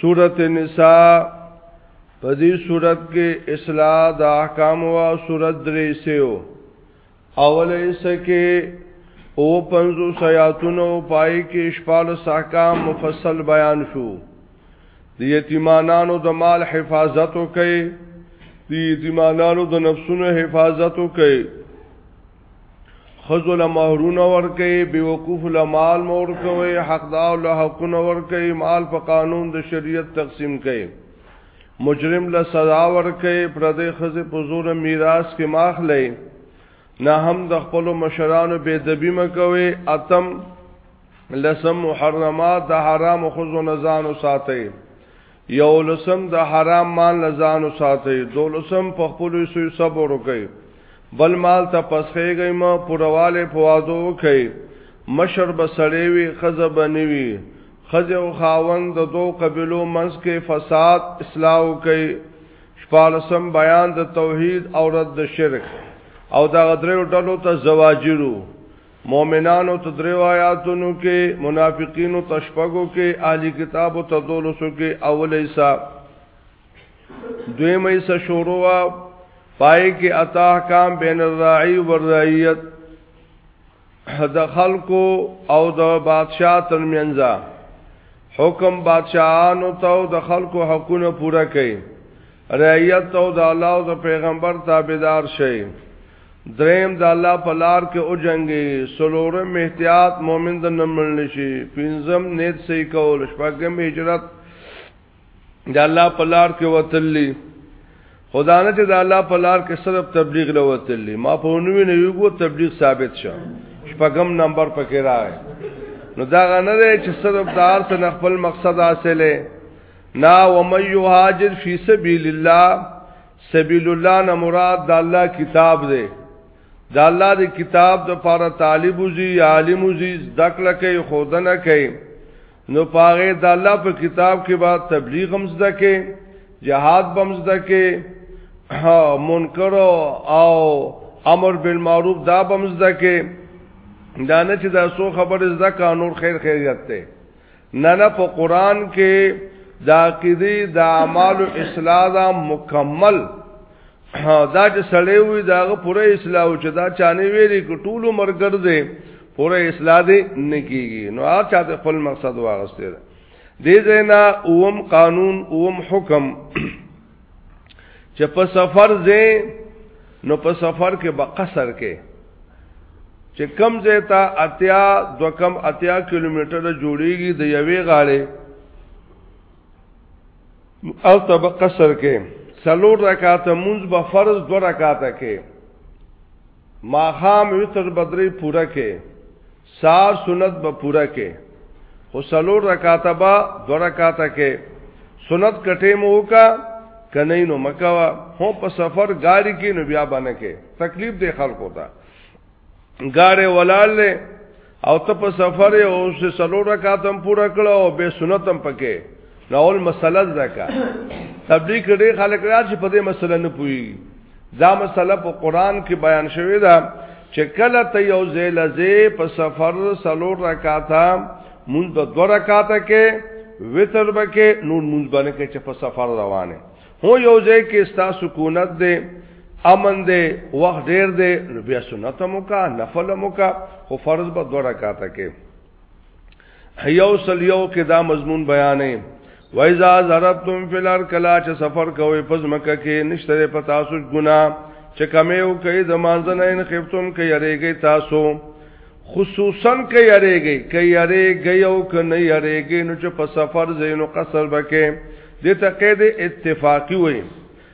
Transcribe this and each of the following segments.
سورت نساء په دې سورت کې اصلاح د احکام او سورت درې سیو اوله حصہ کې او پنځو سیاتونو پای کې شپال احکام مفصل بیان شو د یتیمانانو د مال حفاظت وکړي د یتیمانانو د نفسونو حفاظت وکړي خذو له مہرونه ورکي بیوقوف له مال مور کوي حق دا له حقونه ورکي مال په قانون د شریعت تقسیم کوي مجرم له سزا ورکي پردې خزه په زور میراث کې ماخلي نه هم د خپل مشرانو بے دبی مکوي اتم لسم محرمات د حرام خزو نزان ساتي یو لسم د حرام مال نه ځان وساتئ دو لسم په خپل سوی صبر وکئ بل مال ته پسخېږئ ما پرواله په وادو وکئ مشر به سړی وي خزه بنوي خزه او خاوند د دو قبيلو منځ کې فساد اصلاح وکئ شپارسم بیان د توحید او رد شرک او دا غدریو ډلو ته زواجرو مؤمنانو ته دریو آیاتونو کې منافقینو ته شپږو کې اهلی کتابو ته دولسو کې اول ایسا دویم ایسا شروع پای کې اتا احکام بین الراعی والرعیت د خلکو او د بادشاہ ترمنځ حکم بادشاہانو ته او د خلکو حقونه پوره کړي رعیت او د الله او د پیغمبر تابعدار شي دریم د الله په لار کې او جنگي سلورم احتیاط مؤمن د نمل نشي پنځم نیت صحیح کول شپږم هجرت د الله په لار کې وتلی خدا نه چې د الله په لار کې صرف تبلیغ له وتلی ما په نوې نه یو تبلیغ ثابت شه شپږم نمبر پکې راغی نو دا غنه دی چې صرف دار ته خپل مقصد حاصله نا ومن یهاجر فی سبیل الله سبیل الله نه مراد د الله کتاب دی د الله د کتاب د پاره طالب وزي عالم وزي ذکر کوي خودنه کوي نو پاره د الله په کتاب کې بعد تبلیغ هم زده کوي جهاد بم زده کوي منکر او امر بالمعروف دا بم زده کوي دا نه چې دا سو خبر زده کا نور خیر خیریت ته نه نه په قران کې د عقیده د اعمال اصلاح دا مکمل دا چې سړی وي داغه پوره اصلاح او چې دا چانه ویلي ټول عمر ګرځي پوره اصلاح دې نه کیږي نو هر چا ته خپل مقصد واغسته دې زینا اوم قانون اوم حکم چې په سفر ځې نو په سفر کې به قصر کې چې کم ځای ته اتیا دو کم اتیا کیلومتر جوړیږي د یوې غاړې او تب قصر کې سلور رکعات منځ به فرض دو رکعات کې ماخام وتر بدرې پوره کې سار سنت به پورا کې خو سلور رکعاته با دو رکعاته کې سنت کټې مو وکا کنه نو مکوا هو په سفر گاڑی کې نو بیا باندې کې تکلیف دې خلکو ته گاڑی ولال او ته په سفر او سه سلور رکعاتم پورا کړه او به سنتم پکې نو اول مسله ځکا تبلیغ کړي خلک راځي په دې مسله نه پوي دا مسله په قران کې بیان شوې ده چې کله ته یو زیل زی په سفر سلور رکاتا مونږ د دو رکاتا کې وتر بکې نور مونږ باندې کې چې په سفر روانه هو یو ځای کې ستا سکونت دی امن دی وخت ډیر دی بیا سنت مو کا نفل مو کا خو فرض به دو رکاتا کې یو سل یو کې دا مضمون بیانې وایزا ضربتم فی الار کلا چې سفر کوي پس مکه کې نشته په تاسو ګنا چې کمیو کوي د مانځنه ان خفتم کې یریږي تاسو خصوصا کې یریږي کې یریږي او کې نه یریږي نو چې په سفر زینو قصر بکې دې ته قید اتفاقی وایي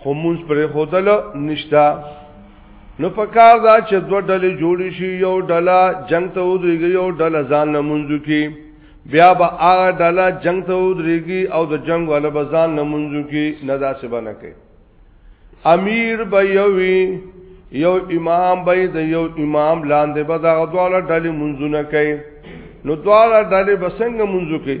خو مونږ پرې خودل نشتا نو پکار دا چې دوه ډلې جوړې شي یو ډله جنگ ته ودرېږي یو ډله ځان نه مونږ کی بیا به هغه ډله جنگ ته ودرېږي او د جنگ ولا به ځان نه مونږ کی نه داسې بنه کوي امیر به یوي یو امام به د یو امام لاندې به دا دواله ډلې مونږونه کوي نو دواله ډلې بسنګ مونږ کوي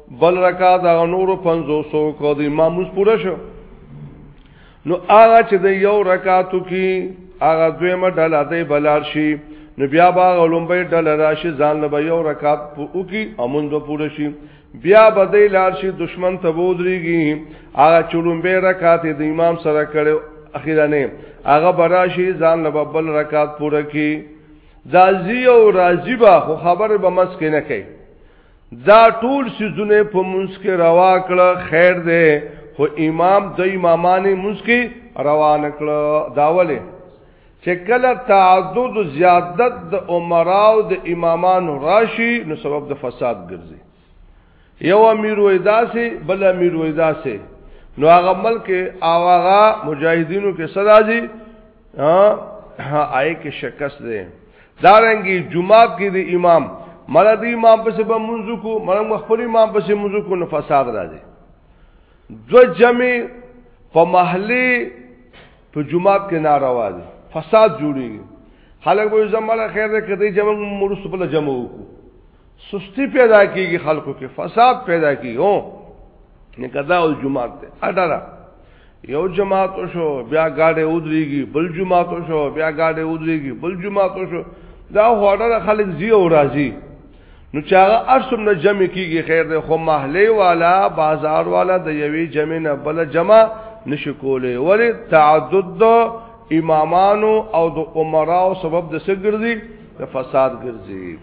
بل رکا دا نور پنځو سو کو د امام مس پوره شو نو هغه چې د یو رکعاتو کې هغه دویمه ډله دی بلار شي نو بیا با غلومبه ډله راشي ځان له یو رکعات او کې امون به پوره شي بیا بدې لار شي دشمن ته بودريږي هغه چلومبه رکعات د امام سره کړو اخیرانه هغه براشي ځان له بل رکعات پوره کې ځازي او راضي با خو خبر به مس کې نه کوي دا ټول سيزونه په منځ کې روا کړه خیر دی خو امام د امامانې منځ کې روان کړه داوله چې کله تعدد زیادت د عمراو د امامانو راشي نو سبب د فساد ګرځي یو امیر وې داسې بل امیر وې داسې نو هغه ملک او هغه مجاهدینو کې صدا دي ها آئے کې شکست دی دارنګي جمعه کې د امام مړه د امام په سبب منځ کو مړه خپل امام په سبب منځ کو نو فساد راځي دو جمع په محلي په جمعه کې ناروا دي فساد جوړيږي خلک به زموږه خیر ده کدی جمع مرسته په جمع وکړو سستی پیدا کیږي خلکو کې فساد پیدا کیږي او نکدا او جمعات ته اډرا یو جماعت شو بیا گاډه ودریږي بل جماعت شو بیا گاډه ودریږي بل جماعت شو دا هوډه خلک زی او راضی نو چاغه ارسم نه جمع کیږي خیر ده خو محله والا بازار والا د یوی جمع نه بل جمع نشکوله ولی تعدد امامانو او د عمراو سبب د سګرځي د فساد ګرځي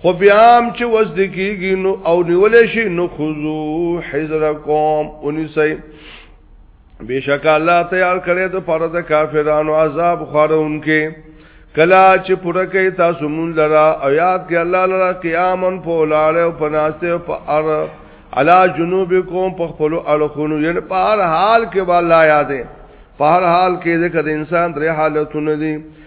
خو بیام چې وسد کیږي نو او نیولې شي نو خذو حذرکم انسی بشک الله تیار کړی د فرض کافرانو عذاب خورونکې کلا چې پوره کوي تاسو مون لرا او یاد کې الله لرا قیامن په ولاړ او پناسته په ار علا جنوبکم په خپل الخونو یل په هر حال کې والله یادې په هر حال کې د انسان درې حالتونه دي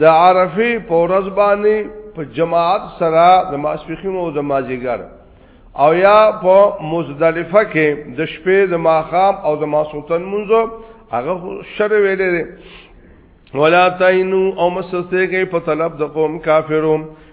د عرفه په ورځ باندې په جماعت سره د ماسپخین او د مازیګر او یا په مزدلفه کې د شپې د ماخام او د ماسوتن منځ هغه شر ویلې دي ولا تاینو او مسسته کې په طلب د قوم کافرو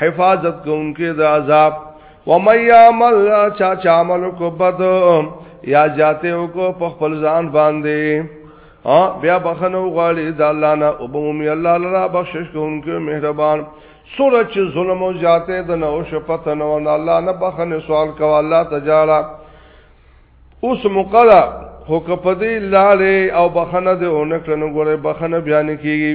حفاظت کوونکې د عذاب و مې عمل چا چا عمل کو بد یا جاته او کو په خپل ځان باندې ها بیا بخنو غالي د الله نه او بومي الله لرا بخشش کوونکې مهربان سوره چې ظلم او جاته د نو شپته نو الله نه بخنه سوال کو الله تجالا اوس مقلا هو کپدی لاله او بخنه د اونکلنو ګره بخنه بیان کیږي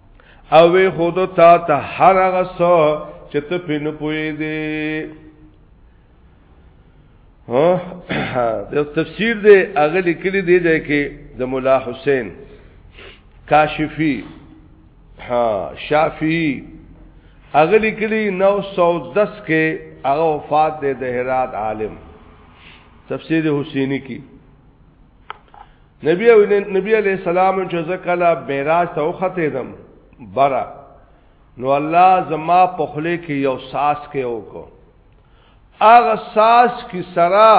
او وی خود تا ته هر هغه څه چې ته په نه پوي دي ها د تفسیر دی هغه لیکلي دی ځای کې د مولا حسین کاشفی ها شافعی هغه لیکلي 910 کې هغه وفات دی د هرات عالم تفسیر حسینی کی نبی او نبی علیہ السلام چې زکلا معراج ته وخته دم برا نو الله زما په خله کې یو ساس کې وکړو اغه ساس کی سرا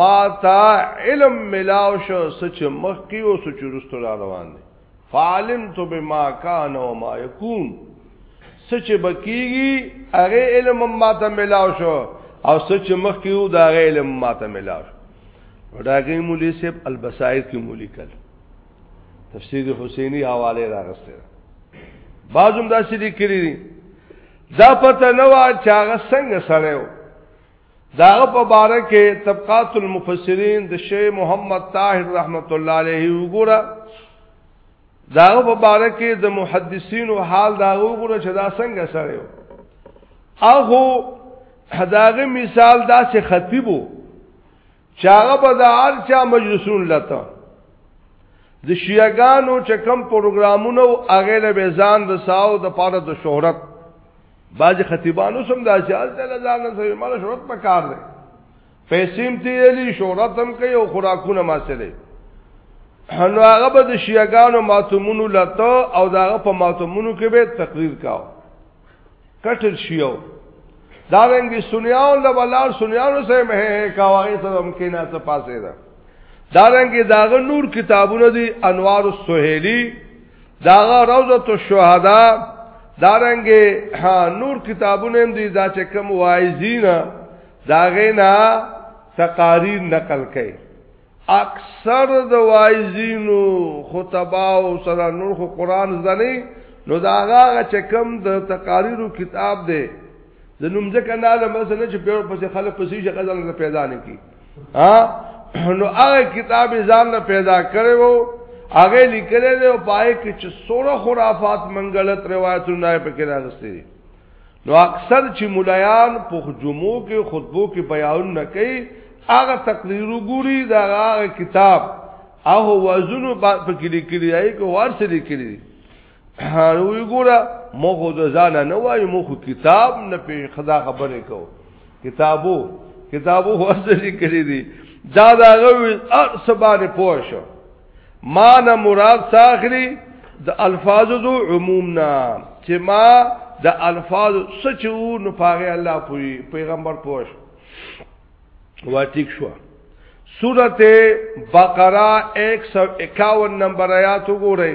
ما تا علم ملاو شو سچ مخ کی او سچ رستو روان دي فعلمت بما كان وما يكون سچ بکیږي هغه علم ماته ملاو شو او سچ مخ کیو دا هغه علم ماته ملاو شو وډاګي مولوی صاحب البصائر کی مولوی کل تفسیر حسینی حواله راغسته بعضم دا سړي کړی دا پته نه وا چې هغه څنګه سره داغه په باره کې طبقات المفسرین د شیخ محمد طاهر رحمت الله علیه وګوره داغه په باره کې د محدثین او حال داغه وګوره چې دا څنګه سره یو هغه داغه مثال دا چې خطیبو چاغه به د هر چا مجلسون لته د شیعاګانو چې کم پروګرامونه او هغه له بیزان د ساو د پاره د شهرت باج خطیبانو سم د اجازه ته لزان سره مال شهرت په کار دی پیسیم تیلی شهرت هم کوي او خوراکونه ما سره نو هغه به د شیعاګانو ماتمونو لته او داغه په ماتمونو کې به تقریر کاو کټل شیو دا رنګي سنیاو له بلار سنیانو سره مه کاوه ته هم کې نه څه پاسه ده دا رنګي داغه نور کتابونه دي انوار السهیلی داغه روزه الشهدا دا رنګي نور کتابونه هم دي دا چې کوم وایزینا داغه نه تقاریر نقل کړي اکثر د وایزینو خطباو سره نور خو قران زنی نو دا هغه چې کم د تقاریرو کتاب دی د نوم ځکه نه له مثلا چې په پسې خلک پسې شي غزل نه پیدا نه کی ها نو هغه کتاب ځان نه پیدا کړي وو هغه لیکل دی او پای کې چې سوره خرافات منګلت روایتونه پکې راغستې نو اکثر چې مولایان په جمعو کې خطبو کې بیان نه کوي هغه تقریر وګوري دا هغه کتاب هغه وزنو په کې لیکلي دی کو ورسره لیکلي دی نو وګوره مخ د ځان نه وای مخ کتاب نه په خدا خبره کو کتابو کتابو ورسره لیکلي دی دا دا غوي ار سبانه پوه شو ما نه مراد ساخري د الفاظ دو عموم نه چې ما د الفاظ سچو نو پاغه الله پوي پیغمبر پوښ واتیک شو سورته بقره 151 نمبر آیات وګورئ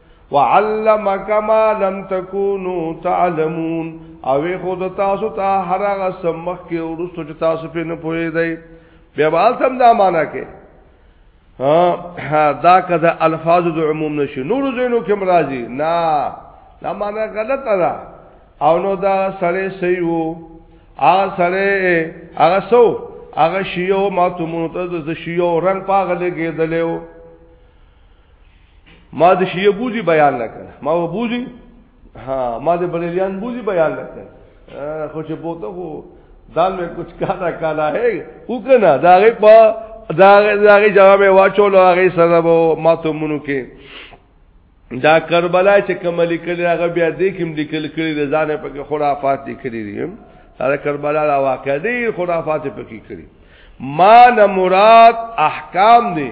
وعلمک ما لم تکونو تعلمون او خود تاسو ته هر هغه سمخ کې ورسو چې تاسو په نه پوي دی بیا بال تم دا معنا کې ها دا کده الفاظ د عموم نشي نور زینو کې مرাজি نه دا معنا غلط ده او نو دا سړی صحیح وو ا سړی هغه سو هغه شیو ما ته مونته د شیو رنگ پاغله کېدلو ما د شیعه بوزي بیان نه کړ ما و بوزي ها ما د بریلیان بوزي بیان نه کړ خو چې بوته خو دال میں کچھ کالا کالا ہے او کنا دا غي په دا دا غي جواب واچول هغه سره وو ما ته مونږ کې دا کربلا چې کوم لیکل هغه بیا دې کوم لیکل کړي د ځانه په کې خرافات دي کړی دي دا کربلا دا واقع دي خرافات په کې کړی ما نه مراد احکام دي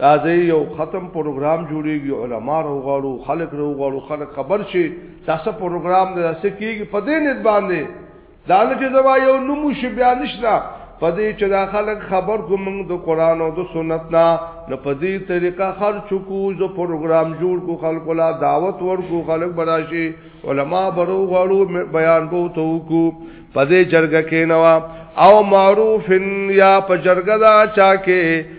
راځي یو ختم پروګرام جوړیږي علما روغړو خلک روغړو خلک خبر شي تاسو پروګرام د راسه کیږي په دې نت باندې دا نه چې زما یو نوم شي بیا نشته په دې چې دا خلک خبر کوم د قران او د سنت نه نو په دې طریقه خرچ کو جو پروګرام جوړ کو خلکو لا دعوت ورکو خلک براشي علما برو غړو بیان کو تو کو په دې جرګه کې نو او معروفن یا په جرګه دا چا کې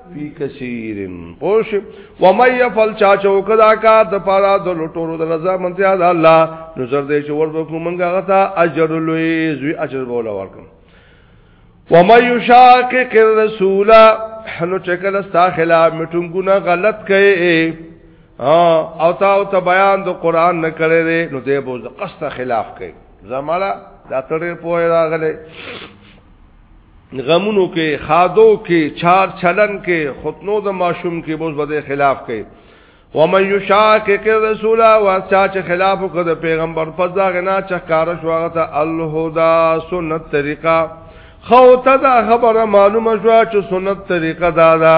فی کثیر پوش و مې یفل چا چوکدا کا د پارا د لټورو د رضا منتیا د الله نظر دې چې ورته کومنګا غتا اجر لوی زوی اجر بولا ورکم و مې یشاقق الرسول نو چکل استا خلاف مټون ګنا غلط کړي او تا او ته بیان د قران نه کړي نو دې بوز قصد خلاف کړي زمالا دا تړې پوهه راغله غمونو کې خادو کې چار چلن کې خطنو د ماشوم کې بوز بده خلاف کې ومن یشاقق الرسول واسا چې خلاف وکړ د پیغمبر په ځای نه چې کار شو هغه ته الهدا سنت طریقه خو ته دا خبره معلومه شو چې سنت طریقه دا ده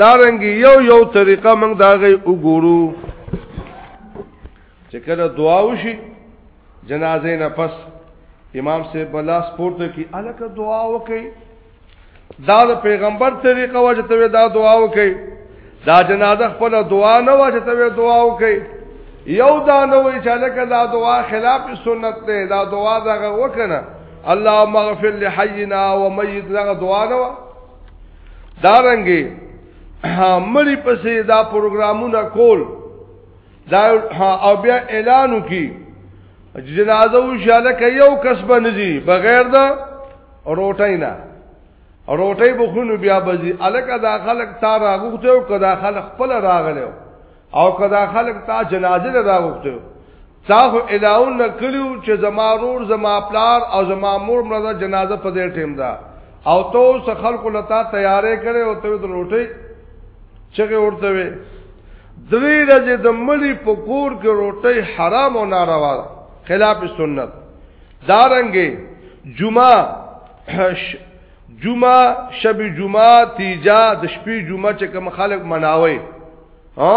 دارنګ یو یو طریقه موږ دا غي وګورو چې کله دعا وشي جنازه نه پس امام سے بلا سپورت کی الک دعا وکي دا د پیغمبر طریقه وجته دا دعا وکي دا جنازه خپل دعا نه وجته دعا وکي یو دا نه وی چې لکه دا دعا خلاف سنت ده دا دعا دا وکنه اللهم اغفر لحينا وميتنا دعا نه دارنګي مړی پسې دا پروګرامونه کول دا او بیا اعلان وکي جنازه وشاله کې یو کس بنځي بغیر دا روټی نه روټی بخونو بیا بځي الکه دا خلک تا راغوته او کدا خلک خپل راغلو او کدا خلک تا جنازه راغوته تا خو الهون نه کړیو چې زما رور زما پلار او زما مور مرده جنازه په دې ټیم ده او تو څه خلکو لتا تیارې کړي او ته د روټي چغه ورته وي درې ورځې د ملي پکور کې روټي حرام او ناروا خلاف سنت دارنګي جمعه جمعه شب جمعه تیجا د شپې جمعه چې کوم خلک مناوي ها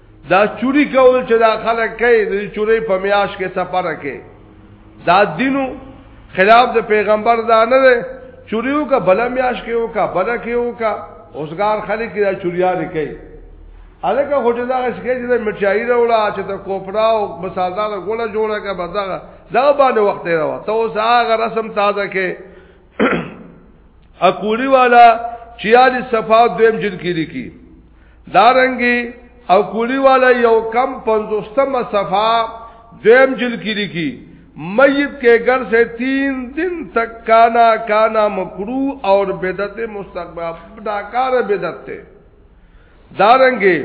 دا چوری کول چې دا خلک کوي د چوری په میاش کې سفر کوي دا دینو خلاف د پیغمبر دا نه دی چوریو کا بل میاش کې او کا بل کې او کا اوسګار خلک دا چوریا نه کوي الکه هوټه دا شکایت چې مټیای راوړه چې ته کوپرا او مسازا له ګوله جوړه کا بدغه دا باندې وخت دی راو ته اوس هغه رسم تازه کې اکوړی والا چیالی صفات دویم جلد کې لیکي دارنګي او کولی والا یو کم پنځوستمه صفحه دیم جل کې لیکي میت کې ګر سے تین دن تک کانا کانا مکرو اور بدعت مستقبل ناکار بدعت ته دارنګي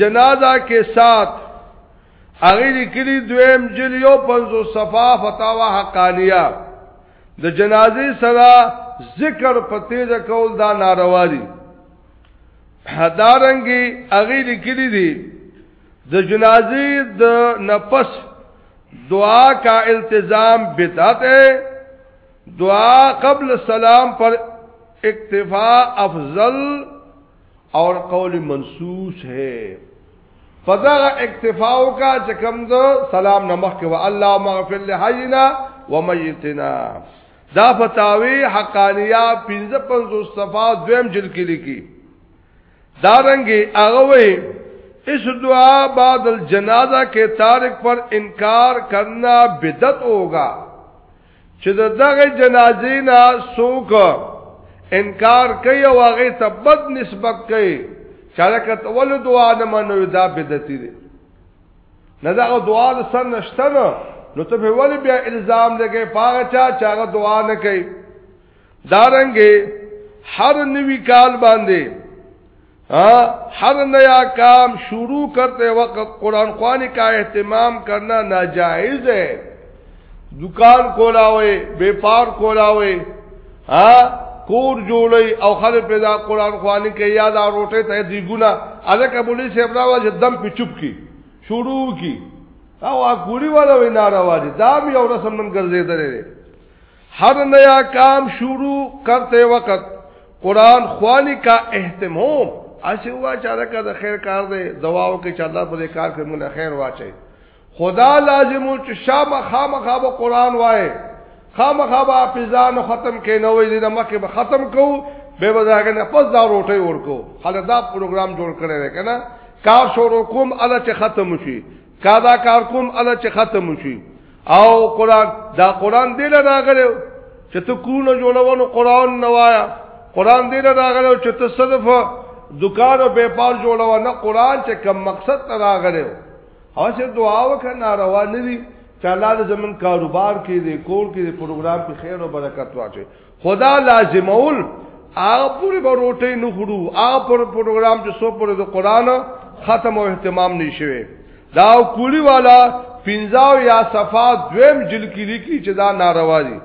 جنازه کې سات هغه لیکلي دویم جل یو پنځو صفه فتاوا حقانیه د جنازې سره ذکر پته د کول دا ناروا دي حدارنګي اغي لیکلي دي د جنازي د نفس دعا کا التزام بدعت ہے دعا قبل سلام پر اکتفا افضل اور قول منسوس ہے فضا اکتفاء کا چکم دو سلام نمخ کے و اللہ مغفر لحینا ومیتنا دا فتاوی حقانیه 55 صفه دویم جلد کې لیکي دارنګي هغه وي اس دعا بعد الجنازه کې تارک پر انکار کرنا بدعت ہوگا چې دغه جنازې نه سوک انکار کوي او هغه ته بد نسبت کوي چالکت ول دعا نه منو دا بدعتي دي نه دا دعا د سن نشته نه نو ته په ولې بیا الزام لګې پاغه چا چې هغه دعا نه کوي دارنګې هر نوی کال باندې هر نیا کام شروع کرتے وقت قرآن خوانی کا اہتمام کرنا ناجائز ہے دکان کولاوي بیپار کولاوي ها کور جوړي او خلک پیدا قران خواني کوي یا دا روټه ته دی ګنا الکه مولوی صاحب راو چې دم په چوپ کی شروع کی او اګوري والا وی ناروا دي دا مې یو رسم نن ګرځیدل هر نیا کام شروع کرتے وقت قران خوانی کا اهتمام اسی ہوا چاره کا د خیر کار دی دواو کې چې الله په دې کار کې مونږ خیر واچي خدا لازمو چې شام خامخا به قران وای خامخا به حافظان ختم کینوي دې نه مخکې به ختم کو به بزاګه نه پس دا روټي ورکو خلک دا پروګرام جوړ کړی دی کنه کار شروع کوم الله چې ختم شي کا دا کار کوم الله چې ختم شي او قران دا قران دې نه راغلی چې ته کونه جوړونو قران نه وایا قران دې نه راغلی چې ته صدف دکان او بیپار جوړونه قران چې کم مقصد راغلی او چې دعا وکړه ناروا نه دي چې الله دې زمون کاروبار کې دې کور کې دې پروګرام کې خیر او برکت واچي خدا لازمول هغه پوری به روټي نه خړو هغه پر پروګرام چې سو پر د قران ختم او اهتمام نشوي دا کولی والا پنځاو یا صفا دویم جل کې لیکي چې دا ناروا دي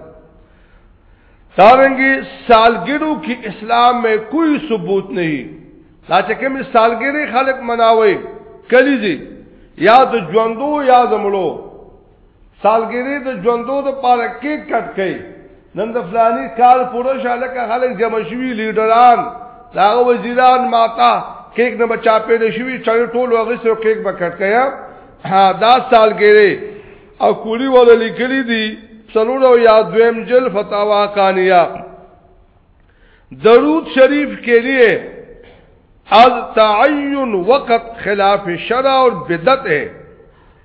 تارنګي سالګړو کې اسلام میں کوئی ثبوت نہیں دا چې کوم سالګری خلک مناوي کلی دي یا د ژوندو یا د مړو سالګری د ژوندو د پاره کیک کټ کړي نن د فلانی کال پوره شاله کا خلک جمع شوي لیډران دا وزیران ماتا کیک نه بچا پې نه شوي چې ټول هغه سره کیک بکټ کړي دا سالګری او کولی ول لیکلی دي سلوړو یا دویم جل فتاوا کانیا درود شریف کے لیے از تعین وقت خلاف شرع اور بدت ہے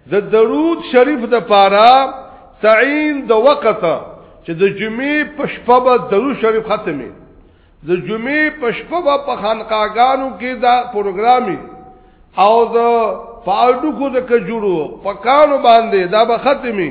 دا درود شریف دا پارا تعین دا وقت چې د جمعې په شپه به درود شریف ختمي د جمعې په شپه به په خانقاګانو کې دا پروګرامي او د پاړو کو د کجورو پکانو باندې دا به ختمي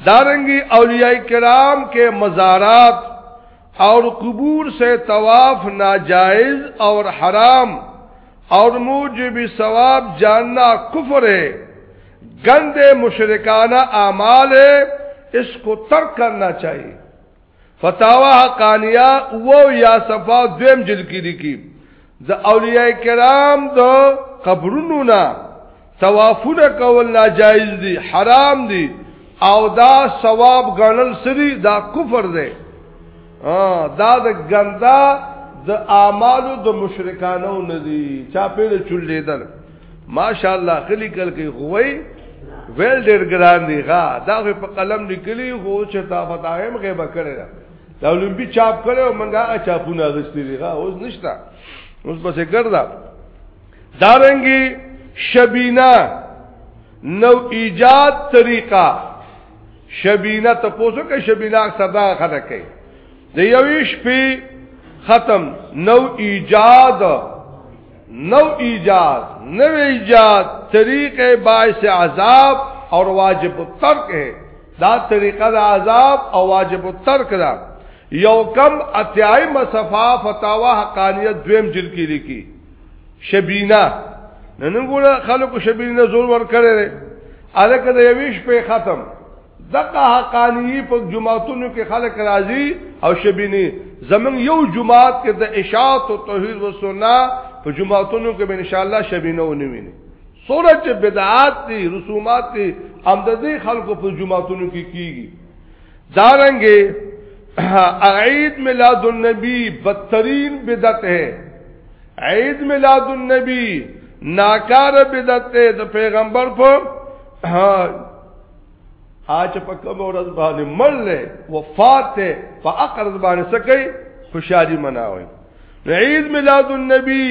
دارنګي اولیاء کرام کې مزارات اور قبور سے طواف ناجائز اور حرام اور موجب ثواب جاننا کفر ہے گند مشرکانہ اعمال اس کو ترک کرنا چاہیے فتاوا حقانیه او یا صفا دویم جلد کې لیکي د اولیاء کرام د قبرونو نه توافونه کول ناجایز دي حرام دي او دا ثواب غنل سری دا کفر دی دا د ګندا د اعمالو د مشرکانو نه دي چا په چولې دل ماشاءالله خلی کل کې خوې ویل ډېر ګران دی ښا دا په قلم لیکلی خو چې تا فتاهم غیبه کړی دا د اولمپی چاپ کړو او منګه چاپونه غستې دی ښا اوس نشتا اوس بس ګرځا دارنګي شبینا نو ایجاد طریقہ شبینا ته پوسو کې شبینا اکثر دا خنه کوي د یوې شپې ختم نو ایجاد نو ایجاد نو ایجاد طریقه باعث عذاب اور واجب الترک ہے دا طریقه دا عذاب او واجب الترک دا یو کم اتیائی مصفا فتاوہ حقانیت دویم جل کی لکی شبینہ ننگونا خلق شبینہ زور ور کرے رہے الکه د یویش په ختم دغه حقانی په جمعاتونو کې خلک راځي او شبینی زمون یو جمعات کې د اشاعت او توحید و سنت په جمعاتونو کې به ان شاء الله شبینه ونوینه سوره چې بدعات دي رسومات دي امددي خلکو په جمعاتونو کې کیږي دارنګه عید میلاد النبی بدترین بدعت ہے عید میلاد النبی ناکار بدعت ہے د پیغمبر په اچ په کوم ورځ باندې مړ نه وفات ته په اقرض باندې سکی خوشالي مناوي عید میلاد النبی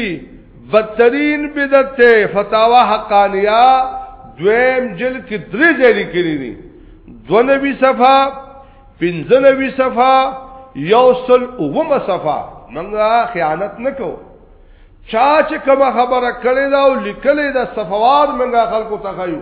بدترین بدعت ته فتاوا حقانیه دویم جل کې درې جری کړی دي دو نبی صفه پنځه نبی صفه یوصل اوم صفه منګه خیانت نکو چا چې کوم خبره کړې دا او لیکلې دا صفوار منګه خلکو ته خایو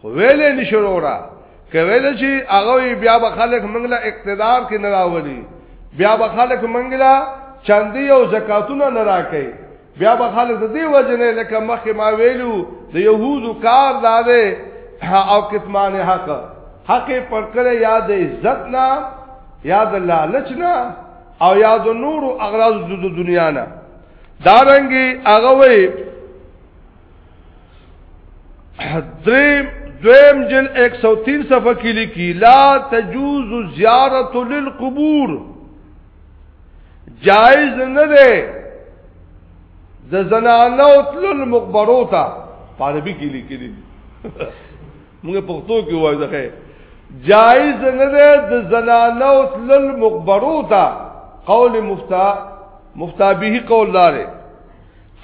خو ویلې نشو وروره که ویل شي هغه بیا به خلک منګله اقتدار کې نه راولي بیا به خلک منګله چاندي او زکاتونه نه راکړي بیا به خلک د دې وجه نه لکه مخکې ما ویلو د يهودو کار داده او کتمان حق حق پر کړه یا د عزت نه یا د لالچ نه او یا د نورو اغراض د دنیا نه دارنګي هغه وي دریم دویم جل 103 صفحه کې لیکي لا تجوز زیارت للقبور جائز نه ده د زنانو تل مقبرو ته عربي کې لیکي دي موږ پښتو کې وایو ځکه جائز نه ده د زنانو تل مقبرو ته قول مفتا مفتا به قول لاره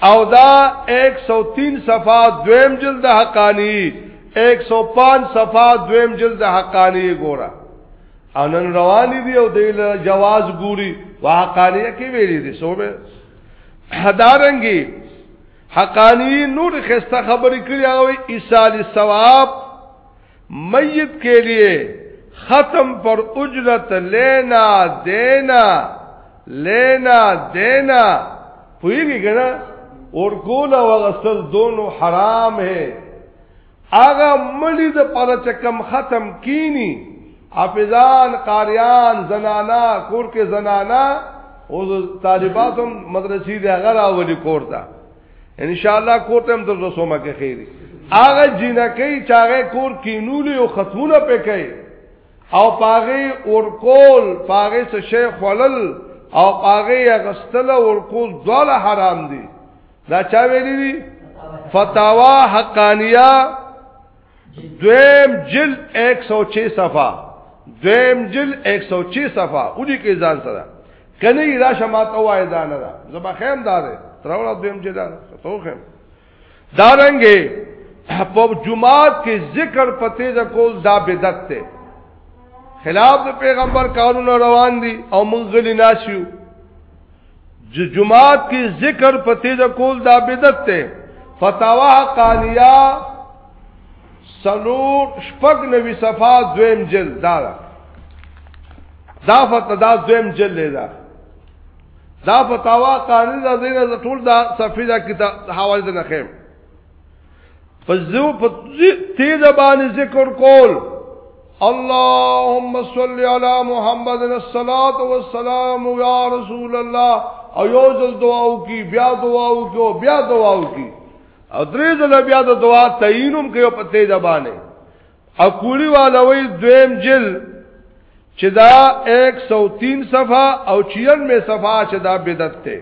او دا 103 صفحه دویم جلد حقانی 105 صفحه دویم جلد حقانی ګورا انن رواني دی او د جواز ګوري واقعانیه کې ویلي دي سوبه هدارنګي حقانی نور خسته خبرې کړی او ایصال ثواب میت کے لیے ختم پر اجرت لینا دینا لینا دینا پویږي کنه اور کول او غسل دونو حرام ہے اغه مړی د پر چکم ختم کینی حافظان قاریان زنانا کور کې زنانا او طالباتم مدرسې دی غلا ولي کور ته ان شاء الله کوته هم تر سومه کې خیری هغه جنکې چاغه کور کینول او ختمونه پکې او پاغه اور کول پاغه څه شی خلل او پاغه غستل اور کول ډول حرام دي دا چا ویلي دي فتاوا حقانیه دویم جل 106 صفه دویم جل 106 صفه اونې کې ځان سره کنه یې راشه ما ته وای دا نه دا زما خیم دا ده تراوله دویم جل ته خیم دا رنګه په جمعات کې ذکر په تیزه کول دا بدعت ده خلاف د پیغمبر کارونه روان دي او مونږ غلي ناشیو جمعات کې ذکر په تیز کول دا بدعت ته فتاوا قانیه سلور شپږ نوي صفه دویم جلد دا دا فتوا دا دویم جلد دا دا فتاوا قانون دا زینه ټول دا صفه دا کتاب حواله نه خیم فزو په تیز باندې ذکر کول اللهم صل علی محمد الصلاۃ والسلام یا رسول الله او یو ځل دعا وکي بیا دعا وکي بیا دعا وکي او درې ځله بیا د دعا تعینم کوي په تیز باندې اقولی والوی دویم جل چې دا 103 صفحه او 96 صفحه چې دا بدعت ته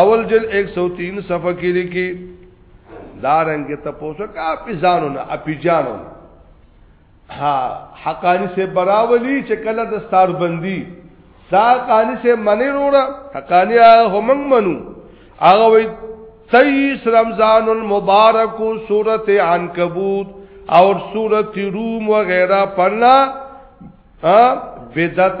اول جل 103 صفحه کې لیکي دارنګ ته پوسو کا پیزانو نه اپیجانو ها حقانی سے براولی چې کله د ستار بندي سا قانی سے منی روڑا حقانی آغا همنگ منو آغا وی تیس رمضان المبارک سورت عنکبوت اور سورت روم وغیرہ پڑھنا بدت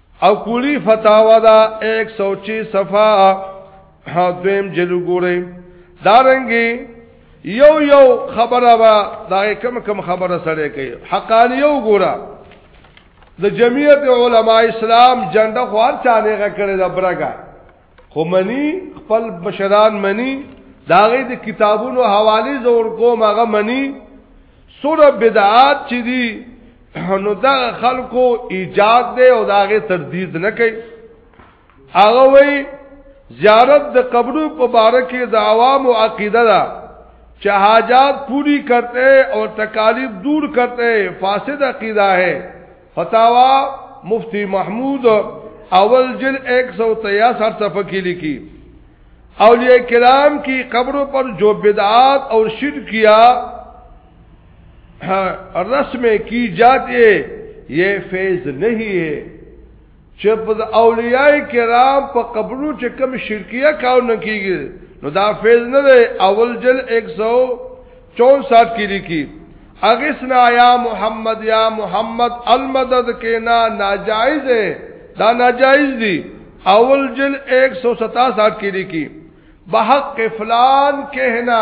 او کولی فتاوا دا 106 صفحه دویم جلو ګورئ دارنګي یو یو خبره با دا کم کم خبره سره کوي حقانیو ګورا د جمعیت علما اسلام جنډه خوار چانه غکړه د برګه خو منی خپل بشران منی داغه د کتابونو حوالی زور کوم هغه منی سوره بدعات چې دی نو دا خلکو ایجاد دی او داغه تردید نه کوي هغه وی زیارت د قبرو په باره کې د عوامو عقیده ده چې حاجات پوری کرتے اور تکالیف دور کرتے فاسد عقیده ہے فتاوہ مفتی محمود اول جل ایک سو تیاس ہر پکی لکھی اولیاء کرام کی قبروں پر جو بدعات اور شر کیا رسمیں کی جاتی یہ فیض نہیں ہے چې په اولیاء کرام په قبرو چې کوم شرکیه کاو نه کیږي نو دا فیض نه دی اول جل 164 کې لیکي اغسنا یا محمد یا محمد المدد کینا ناجائز ہے دا ناجائز دی اول جل 167 کې لیکي بحق فلان کہنا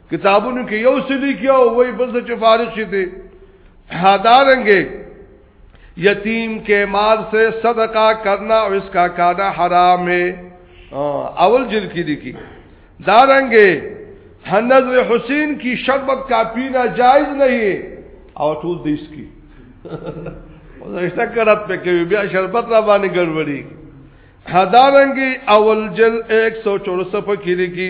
کتابونو کې یو څه لیکي او وای بل څه چې فارغ شي دي هادارنګي یتیم کې مال سے صدقہ کرنا او اس کا کانا حرام ہے اول جلد کې لیکي دارنګي حنظر حسین کی شربت کا پینا جائز نہیں او ټول دیس کی اوسه کرت په کې بیا شربت را باندې ګډوډي هدارنګي اول جل 164 په کې لیکي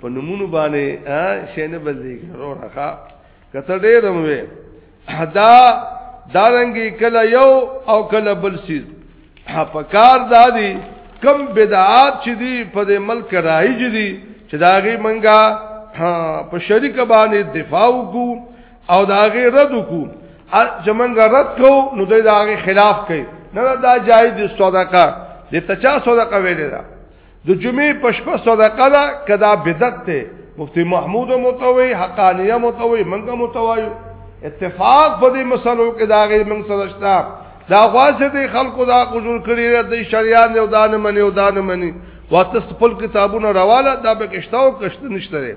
په نمونه باندې شي نه بدلېږي وروره ښا کته ډېر هم وي دا دارنګي کله یو او کله بل سیز په کار دادي کم بدعات چې دي په دې ملک راهج دي چې داغي منګه په شریک باندې دفاع وکړو او داغي رد وکړو چې منګه رد کو نو دوی داغي خلاف کوي نه دا جایز دي صدقه دې تچا صدقه ویلې ده د جمعې پښپه صدقه ده کدا بدعت ته مفتی محمود متوي حقانيه متوي منګه متوي اتفاق په دې مسلو کې داغه من سرشتہ دا غواشه دي خلکو دا قبول کړی دی شریان یو دان منی یو دان منی واته خپل کتابونه راواله دا به کښتاو کښت نشته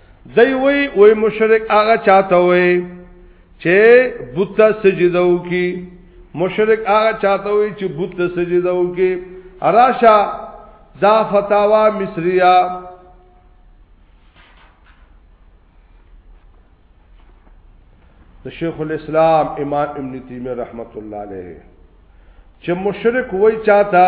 دی وی وی مشرک هغه چاته وی چې بت سجده وکي مشرک هغه چاته وی چې بت سجده وکي راشه دا فتاوا مصریه د شیخ الاسلام امام ابن تیمیه رحمت الله علیه چې مشرک وای چاته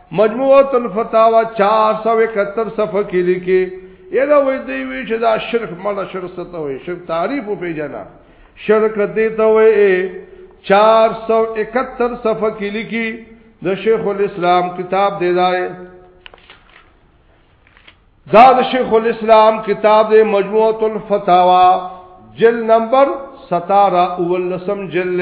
مجموعه الفتاوا 471 صفحه کې لیکي یدا وې دی وی چې دا شرک مړه شرک ستو وي شرک تعریف او پیژنه شرک دې ته وې 471 صفحه کې لیکي د شیخ الاسلام کتاب دی دا دا د شیخ الاسلام کتاب دی مجموعه الفتاوا جلد نمبر 17 اول لسم جلد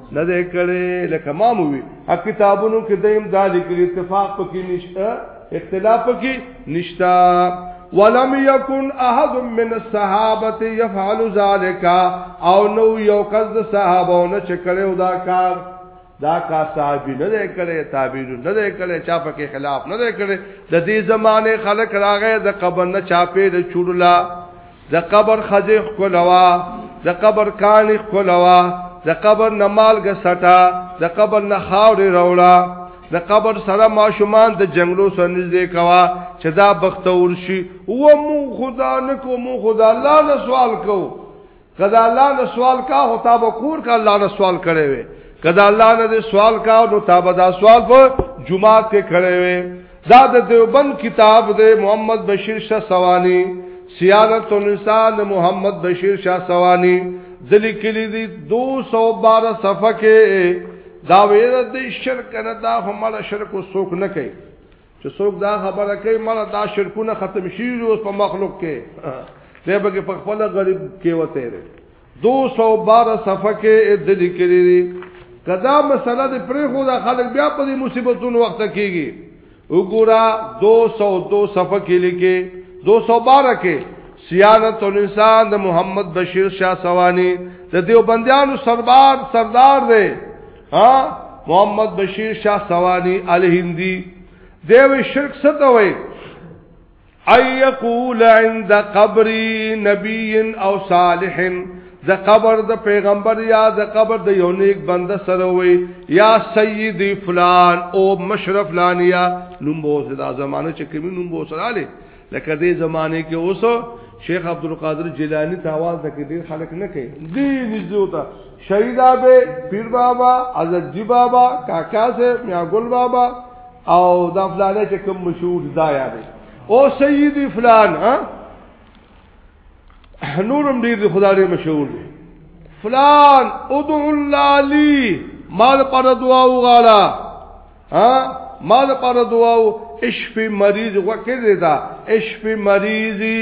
نه دې کړي لکه ما مو وی ا کتابونو کې دیم دا لیکل اتفاق پکې نشته اختلاف پکې نشته ولم يكن احد من الصحابه يفعل ذلك او نو یو کس د صحابه نه چکړو دا کار دا کا صحابي نه دی کړي تابعین نه دی کړي چا په کې خلاف نه دی کړي د دې زمانه خلک راغې د قبر نه چاپې د چورلا د قبر خځې ښکلې وه، د قبر کاڼي ښکلې وه، د قبر نه مالګه سټه، د قبر نه خاورې راوړه، د قبر سره ماشومان د جنگلو سره نږدې کوا چې دا بختور شي و مو خدا نه کو مو خدا الله نه سوال کو کدا الله نه سوال کا هو تاب کور کا الله نه سوال کړي وي کدا الله نه سوال کا نو تاب دا سوال په جمعه کې کړي وي دا د دیوبند کتاب د محمد بشیر شاه سوانی سیادت النساء د محمد بشیر شاه سوانی د لیکلي دي 212 صفحه کې دا ویل د شرک نه دا هم له شرک وسوک نه کوي چې څوک دا خبره کوي مړه دا شرکونه ختم شي اوس په مخلوق کې دی به په خپل غریب کې وته 212 صفحه کې د لیکلي دي کدا مسله د پرې خو دا خلک بیا په دې مصیبتونو وخت کېږي وګوره 202 صفحه کې لیکي 212 کې سیانت الانسان د محمد بشیر شاه سوانی د دیوبندیانو سربار سردار دی ها محمد بشیر شاه سوانی الهندی دیو شرک ستوي ای یقول عند قبر نبی او صالح د قبر د پیغمبر یا د قبر د یو نیک بنده سره وي یا سید فلان او مشرف لانیا نوم بو دا زمانه چې کوم نوم بو سره لې لکه دې زمانه کې اوس شیخ عبد القادر جیلانی ته आवाज د ډیر خلک نه کوي دې نږدې وتا شهید ابه پیر بابا عزت جی بابا کاکا سے میاګل بابا او دا فلانه چې کوم مشهور ځای دی او سیدی فلان ها نورم ډیر دی خدای ډیر مشهور دی فلان ادعو الله لی مال پر دعا وغاړه ها مال پر دعا اشفي مریض وکړه دا اشفي مریضي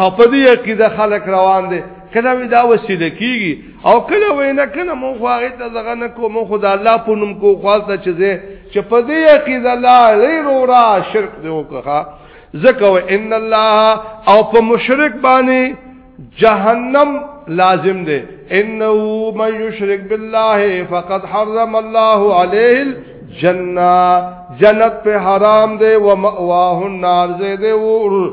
او په دې عقیده خلک روان دي کله وی دا وسیله کیږي او کله وینا کنه مون خو هغه ته زغه نه کوم خو د الله په نوم کو خواسته چې زه چې په دې عقیده لا غیر اورا شرک دی وکړه زکه و ان الله او په مشرک باندې جهنم لازم دی انه من یشرک بالله فقد حرم الله علیه الجنه جنت په حرام دی و مأواه النار زیده ور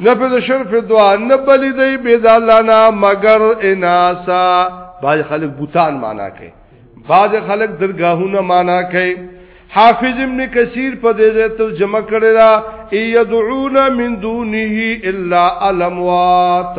نفذ شرف دعا نبلی دی بيد الله نه مگر اناسا باج خلق بوتان معنا کوي باج خلق درگاهونه معنا کوي حافظ ابن کثیر په دې ځای ترجمه کړی دا یدعون من دونه الا الاموات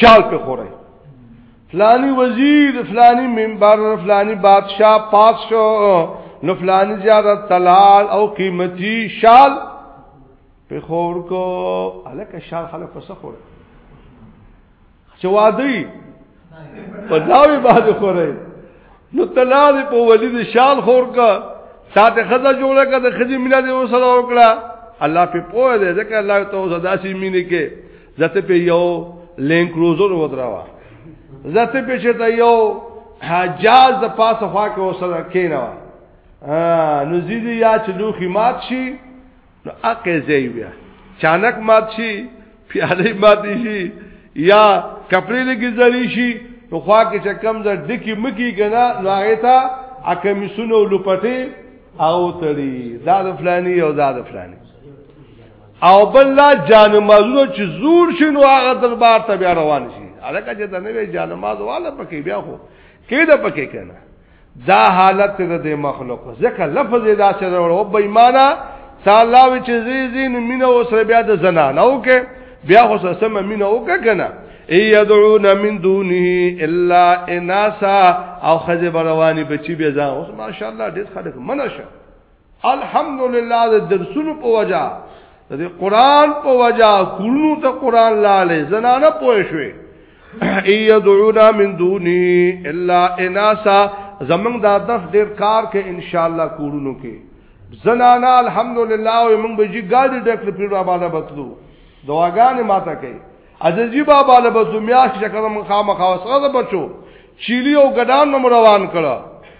شال په خوره فلانی وزیر فلانی منبر فلانی بادشاہ پاس شو نو فلانی زیاده تلال او قیمتي شال په خور کو الکه شال خلک پس خور چوادی په داوی باندې خوره نو تلال په ولید شال خور کا ساته خزه جوړه کا د خزه مینا دی وسره وکړه الله په پوهه دې ځکه الله ته زداسي مینه کې زته په یو لینک روزر ودراوا زته په چرته یو حجاز د پاسه خوا کې وسره کینا نو زیدی یا چې لوخي مات شي نو اقه زی بیا چانک مات شي پیاله مات شي یا کپڑے لګی زری شي نو خوا کې چې کم زر ډکی مکی کنا نو هغه ته اکمی سونو لپټي او تړي دا د فلانی او دا د فلانی او بل لا جانمازونه چې زور شي نو هغه دربار ته بیا روان شي الکه چې د نوې جانماز والا پکې بیا خو کېده پکې کنه دا حالت د مخلوق ځکه لفظ دا سره او بې معنا تعالی وچ زین مینه او سره بیا د زنا نه وکه بیا خو سره سم مینه وکه کنه ای یدعون من دونه الا اناسا او خزه بروانی بچی بیا ځان اوس ماشاءالله ډیر خلک منشه الحمدلله د درسونو په وجا د قران په وجا کورونو ته قران لاله زنانه پوه شوي ایدعونا من دونی الا اناسا زمنګ دا دف ډیر کار کې ان شاء الله کورونو کې زنانه الحمدلله او موږ به جی ګاډي ډاکټر پیر بابا له بتلو دواګانې ماته کوي عزیزی بابا له بتلو میاش شکر مخامخ اوسره بچو چيلي او ګډان نوم روان کړه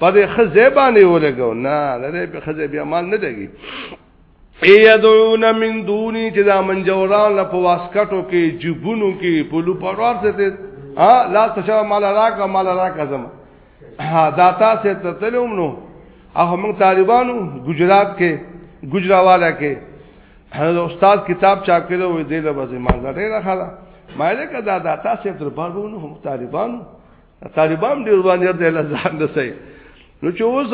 په دې خزه باندې ولګو نه نه په خزه بیا مال نه لګي ایدعون من دونی چې دا منجوران له پواسکټو کې جبونو کې په لوپړوار څه ته ها لا تشا مال راکا مال راکا زم ها داتا څه ته تلوم نو هغه موږ طالبانو ګجرات کې ګجراواله کې هغه استاد کتاب چاپ کړو وې دله بزمان دا ډیره خاله مالک دا داتا څه تر بارونو هم طالبانو طالبان ډیر ځوانیت دی له ځان نه سي نو چې اوس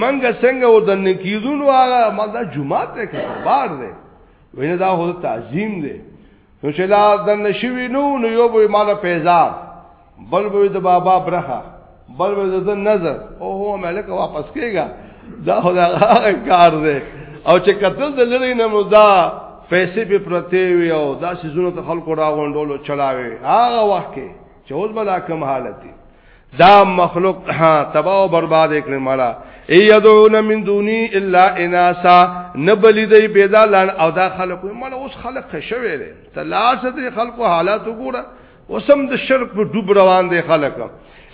منګه څنګه و د نکیزون واغه ما دا جمعه ته کې بار دی وینه دا هو تعظیم دی نو چې لا د نشوي نو نو یو به مال پیدا بل به د بابا برخه بل به د نظر او هو ملک واپس کېږي دا خو دا کار دی او چې قتل د لری نه مزدا پیسې په پرته وي او دا سيزونو ته خلکو راغونډولو چلاوي هغه وخت کې چې اوس به دا کم حالت دی دا مخلوق ها تباہ او برباد کړي مالا ایدعون من دونی الا اناسا نبلی دی پیدا لان او دا خلق مالا اوس خلق خشوي دي تلاش دي خلقو حالات وګوره اوسم د شرک په ډوب روان دي خلق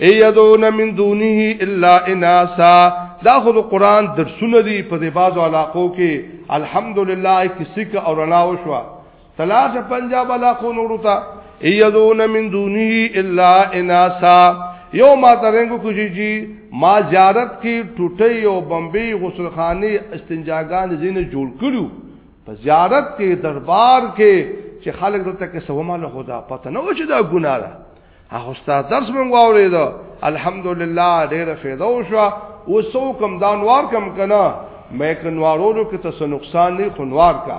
ایدعون من دونی الا اناسا دا خود قرآن درسونه دي په دې بازو علاقو کې الحمدلله کسی کا اور علاوه شوا تلاش پنجاب علاقو نورو تا ایدون من دونه الا اناسا یو ما ترنګو کوشي جی ما زیارت کی ټوټي او بمبي غسلخانه استنجاګان زینه جوړ کړو په زیارت کې دربار کې چې خلک دلته کې سوما له خدا پته نه و چې دا ګناه ده هغه استاد درس مونږ واورید الحمدلله ډیره فایده وشو او سو کم دانوار کم کنا مې کنوارولو کې تاسو نقصان نه خنوار کا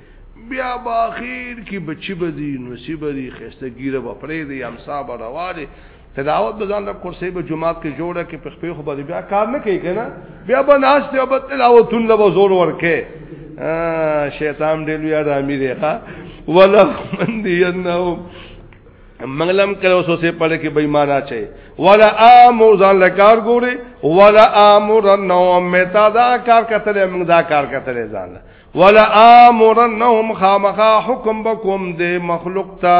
بیا به اخیر کی بچی بدی نوسی بدی خسته گیره به پرې دی امسا به رواله ته دعوت به ځان له کرسي به جمعات کې جوړه کې پخ په خو به بیا کار نه کوي کنه بیا به ناس ته به تلاوتون له زور ورکه شیطان دې لوی آرامي دی ښا ولا من دی انه منګلم کړه اوسو سه پړ کې بېمانه چي ولا امر ځان لکار ګوري ولا امر نو متا دا کار کتل موږ دا کار کتل ځان ولا امرنهم خامخا حکم بكم دي مخلوق تا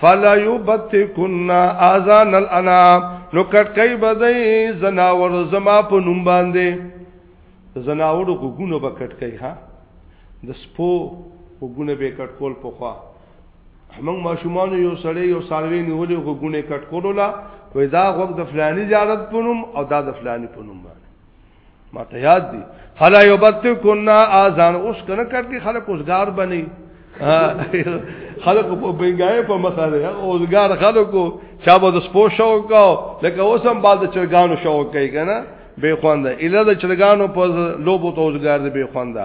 فلا يبتكن اذان الانام نو کټ کوي بدای زناور زما په نوم باندې زناور غوګونو به کټ کوي ها د سپو غوګونه به کټ کول په خوا موږ ماشومان یو سړی یو سالوی نیولې غوګونه کټ کولو لا وې دا غوګ د فلانی زیارت پونم او دا د فلانی پونم باندې ماته یاد دي فلا یبت کنا اذان اوس کنه کړتي خلک اوسګار بني خلک په بنګای په مخه ده اوسګار خلکو چا به د سپو شوق کاو لکه اوس هم بعد چرګانو شوق کوي کنه بے خوانده اله د چرګانو په لوبو توزګار دی بے خوانده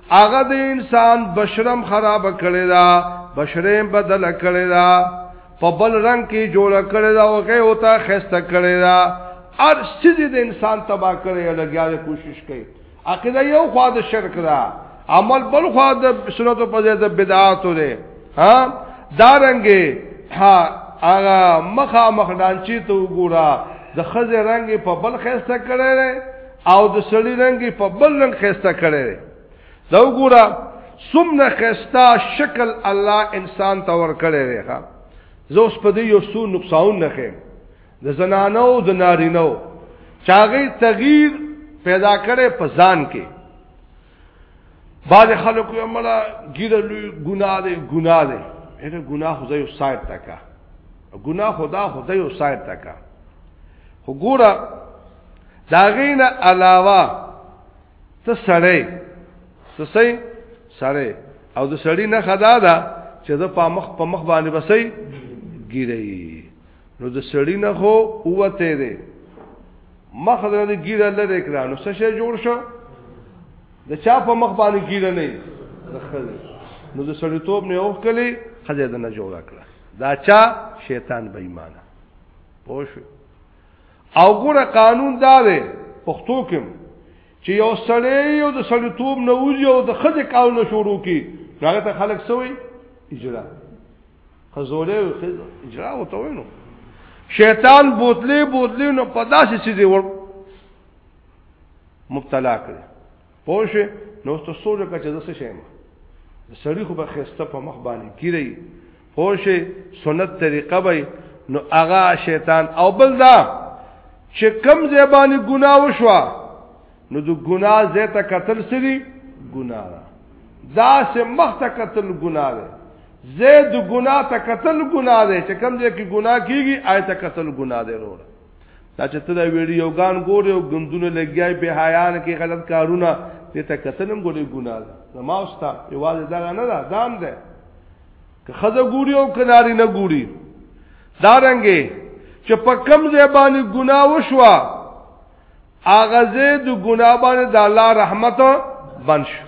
هغه د انسان بشرم خراب کړی دا بشرم بدل کړی دا په بل رنگ کې جوړ کړی دا او غي او تا خسته کړی دا ار سړي د انسان تبا کړی لګیاوی کوشش کوي عقیده یو خوا د شرک دا عمل بل خوا د سنت په ځای د بدعات لري ها دارنګي ها هغه مخه مخدانچی ته وګوره د خزه رنگ په بل خسته کړی او د سړی رنگ په بل رنگ خسته کړي دا وګوره سمنه خسته شکل الله انسان ته ور کړی دی ښا زه اوس په دې یو څو نقصان نه خې د زنانو د نارینو چاغي تغییر پیدا کړي په ځان کې بعض خلک یې مړه ګیره لوی ګناه دی ګناه دی هغه ګناه خو یو سایت تکا ګناه خدا خو یو سایت تکا خو ګوره دا غینه علاوه ته سړی سسې سړی او د سړی نه خدا دا چې د پامخ په مخ باندې بسې ګیره نو د سړی نه خو اوته دی مخ د ګیره لری کړه نو څه شی جوړ شو د چا په مخ باندې ګیره نه دخلې نو د سړی توپ نه اوخ کلی خځه د نه جوړ کړه دا چا شیطان بې ایمانه پوښ او ګوره قانون دا دی پښتو کې چې یو سړی یو د سړی توپ نه وځي او د خځه کارونه شروع کی هغه ته خلک سوی اجرا خزوله اجرا وته وینو شیطان بوتلې بوتلې نو پداسې چې دی ور مبتلا کړ پوه نو ته سوچ وکړه چې زه شیم سړی خو به خسته په مخ باندې کیږي پوه سنت طریقه به نو هغه شیطان او بل دا چې کم زبانی ګناه وشوه نو د ګناه ځای ته قتل سری ګناه ده دا سه مخ ته قتل ګناه ده زید ګناه ته قتل ګناه ده چې کوم ځای کې ګناه کیږي آیت قتل ګناه ده وروره دا چې ته دا ویډیو ګان ګورې او ګندونه لګیای به حیان کې غلط کارونه دې ته کتنم ګورې ګناه ده زما اوستا یوازې دا نه ده دام ده که خزه ګوري او کناري نه ګوري دارنګې چې په کم ځای باندې ګناه وشوه هغه زید ګناه باندې د الله رحمت بند شو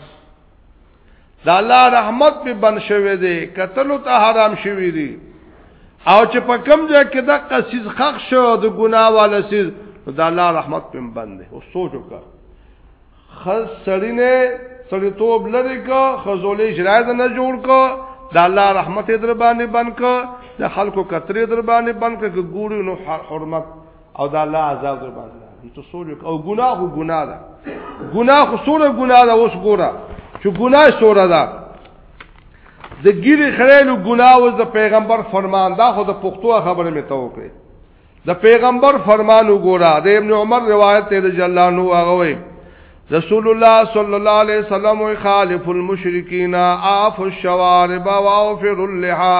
د الله رحمت په بند شوی دی قتل ته حرام شوی دی او چې په کم ځای کې د قصیز خخ شو د ګناه والا سیز د الله رحمت په بند دی او سوچ وکړه خز سړی نه سړی توب لري کا خزولې شرایط نه جوړ کا د الله رحمت در باندې بند کا د خلکو کترې در باندې بند کا ګوري نو حرمت او دا الله عذاب در باندې دي ته سوچ او ګناه خو ګناه ده ګناه خو سوره ګناه ده اوس ګوره چې ګناه سوره ده د ګیری خړېلو ګناه او د پیغمبر فرمان دا خو د پښتو خبره مې ته وکړه د پیغمبر فرمان وګوره د ابن عمر روایت ته د جلانو هغه وي رسول الله صلی الله علیه وسلم خالف المشرکین اعف الشوارب واوفر اللحى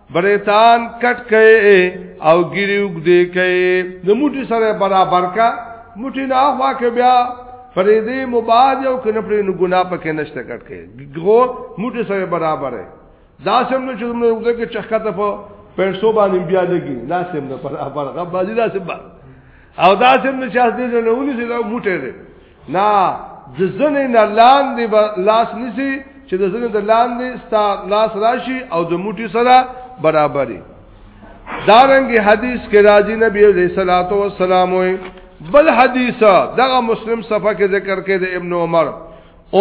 بریتان کټ کئے او گیری اگدے کئے نو موٹی سره برابر کا موٹی نا خوا که بیا فریدی مباد یو کنه پری نو گناہ پکې نشته کټ کئے گو موٹی سره برابر ہے دا سم نو چې موږ وګورئ چې چخکا ته په پیسو باندې بیا لګي دا سم نه برابر غبازي دا سم او دا سم نو چې اس دې نه ونی سي دا موټه نه د زنه نه لاندې لاس نسی چې د زنه د لاندې ستا لاس راشي او د موټي سره برابرې دارنګي حدیث کې راځي نبی عليه صلوات و سلام وي بل حدیث دغه مسلم صفحه کې ذکر کې د ابن عمر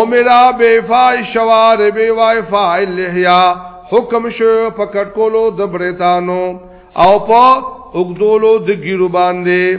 امرا بیفای شوارب وای فای لحیا حکم شو په کټکولو د بریتانو او په وګدولو د ګیرو باندې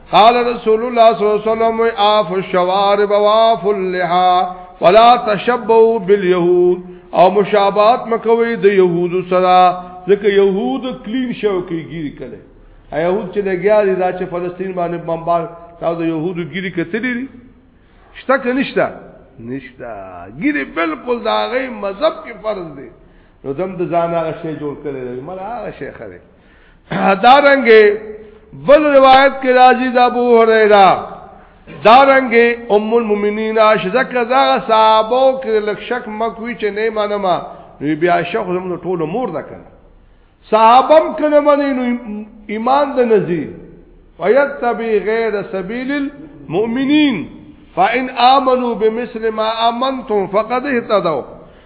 قال رسول الله صلی الله علیه وسلم اعف الشوارب واعف اللحى ولا تشبهوا باليهود او مشابهت مکوي د يهودو سره ځکه يهود کلین شو کیږي کله يهود چې لګیا دي دا چې فلسطین باندې بمبار تاسو د يهودو ګيري کتلې دي شته که نشته نشته ګيري بالکل دا غي مذهب کې فرض دي نو دم د ځان هغه شی جوړ کړی دی مله هغه شی خره دارنګه بل روایت کې راځي د ابو هريره دارنګه ام المؤمنین عائشہ کذا صحابو کې لکشک مکوي چې نه مانما نو بیا شخص هم ټول مور ده کنه صحابم کنه منی نو ایمان د نزی ويتبع غیر سبیل المؤمنین فان امنوا بمثل ما امنتم فقد اهتدوا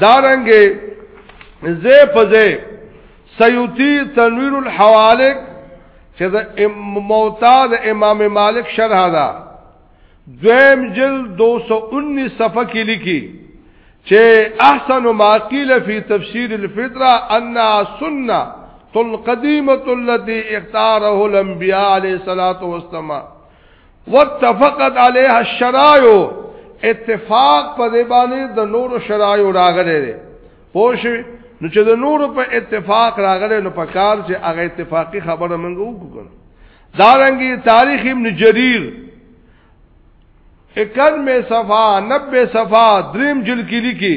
دارنګه زه په زه سیوتی تنویر الحوالق چې د موتا د امام مالک شرح ده دویم جل 219 صفحه کې لیکي چې احسن ما قیل فی تفسیر الفطره ان سنه القدیمه التي اختاره الانبیاء علیه الصلاۃ والسلام واتفقت علیها الشرایو اتفاق په دې باندې د نورو شرایو راغلي دي پوښي نو چې د نورو په اتفاق راغلي نو په کار چې هغه اتفاقی خبره منګو وکړو دارنګي تاریخ ابن جریر اکن میں صفا نبے صفا دریم جل کی لکی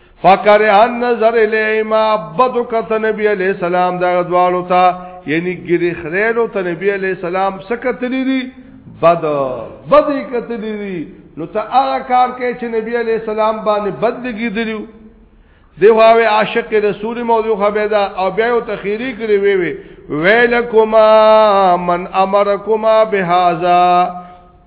فکر ان نظر الیما بدو کته نبی علیہ السلام دا دوالو تا یعنی ګری خریلو ته نبی علیہ السلام سکتلی دی بد بد کتلی دی نو ته هغه کار کې چې نبی علیہ السلام باندې بد لګی دیو دی هواوی عاشق رسول موضوع خبیدا او بیا یو تخیری کړی وی وی ویلکما من امرکما بهذا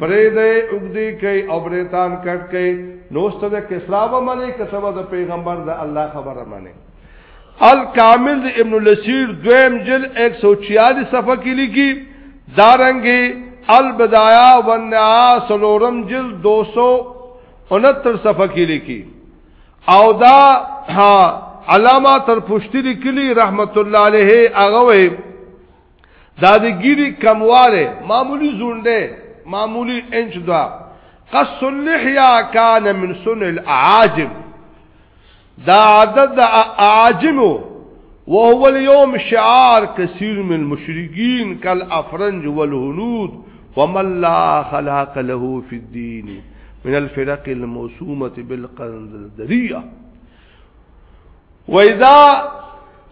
پرې دې وګدي کوي او برېتان کټ کوي نو ستاسو کسرا به منی کسبه د پیغمبر د الله خبره منی الکامل د ابن لسیر دویم جل 146 صفحه کې لیکي دارنګي البدایا ونعا سلورم جل 269 صفحه کې لیکي او دا علامه تر پښتنی کلی رحمت الله علیه هغه دا د ګيري کمواله معمولی زونډه معمولی انچ دا قص اللحیا کان من سن الاعاجم دا عدد د اعاجمو وهو اليوم شعار كثير من المشركين كالافرنج والهنود ومن لا خلاق له في الدين من الفرق الموسومه بالقندریه وېدا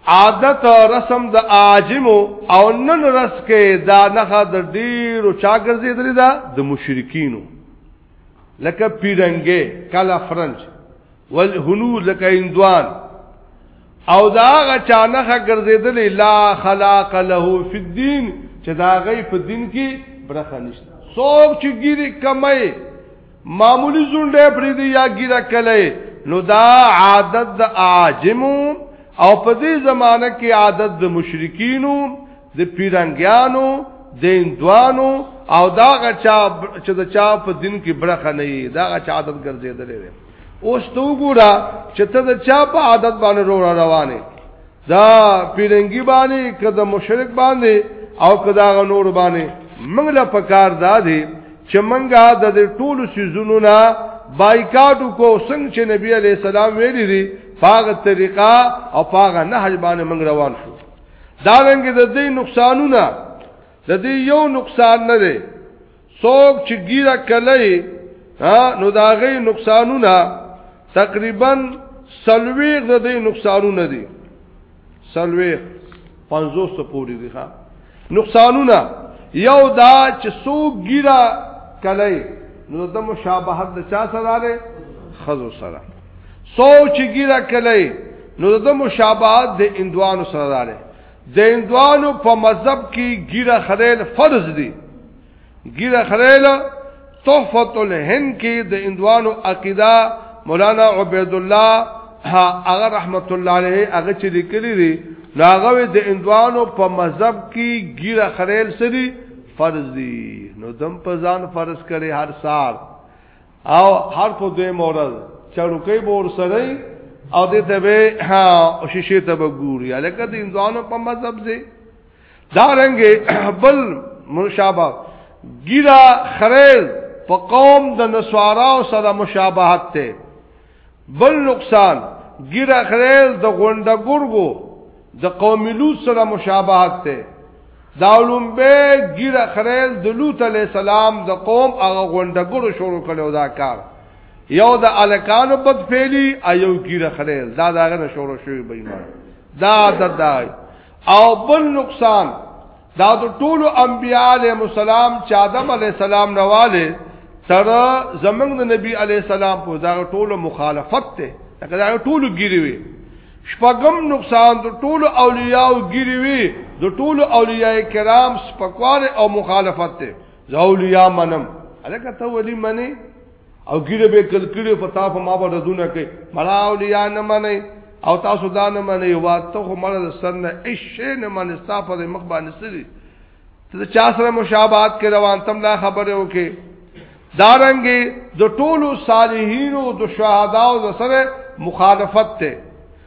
عادت رسم د عاجم او نن رس کې دا نه د ډیرو چا ګرځېدل دا د مشرکینو لکه پیرنګې کلا فرنج ول هنو لکه اندوان او دا غا چا نه ګرځېدل لا خلاق له فی الدین چې دا غي په دین کې برخه نشته څوک چې ګيري کمای معمولی زونډه پرې دی یا ګیره کله نو دا عادت د عاجمو او په دې زمانہ کې عادت د مشرکینو د پیرنګیانو د اندوانو او دا غچا چې د چا په دین کې برخه نه وي دا غچا عادت ګرځیدلې ده اوس تو ګورا چې ته د چا په عادت باندې روانه دا پیرنګي باندې کده مشرک باندې او کدا غنور باندې موږ له پکار دادې چې منګه د دې ټولو سيزونو نه بایکاټ کو څنګه چې نبی عليه السلام ویلي دي پاغه طریقه او پاغه نهج باندې موږ روان شو دا رنګ د دې نقصانونه د دې یو نقصان نه دی څوک چې ګیره کلی ها نو دا غي نقصانونه تقریبا سلويغ د دې نقصانونه دي سلويغ 500 پورې دي ها نقصانونه یو دا چې څوک ګیره کلی نو د مشابهت د چا سره لري خزو سره سوچ ګیره کلی نو د مشابهت د اندوانو سره لري د هندوانو په مذهب کې ګیره خریل فرض دي ګیره خریل تحفت الهند کې د هندوانو عقیده مولانا عبید الله هغه رحمت الله علیه هغه چې لیکلي دي لاغوي د هندوانو په مذهب کې ګیره خریل سری فرض دي نو دم په ځان فرض کړي هر سال او هر کو دوی مورز چړوکې بور سره او دې ته به ها او شیشه ته به ګوري الکه د انسانو په مذهب دې دا رنګ بل مشابه ګیرا خریز په قوم د نسوارا سره مشابهت ته بل نقصان ګیره خریل د غونډه ګورګو د قوم لوط سره مشابهت ده دا علوم به ګیره خریل د لوط علی السلام د قوم هغه غونډه ګورو شروع کړو دا کار یو د الکانو بد فعلی ایو ګیره خریل دا داغه شروع شوی بېمانه دا ددای او بل نقصان دا د ټولو انبیاء علیهم السلام چې آدم علیه السلام نواله تر زمنګ د نبی علیه السلام په دا ټولو مخالفت ته دا دا ټولو ګیری وي شپږم نقصان د ټولو اولیاء ګیری وي د ټولو اولیاء کرام سپکوال او مخالفت ته زولیاء منم الکه ته ولی منی او ګیره به کل کړي په تاسو ما به ردونه کوي مړه اولیاء نه مني او تاسو دا نه مني وا ته خو مړه سر نه هیڅ نه مني تاسو په مخ باندې سړي ته چا سره مشابهت کې روان تم دا خبره وکي دارنګي د ټولو صالحینو د شهداو سره مخالفت ته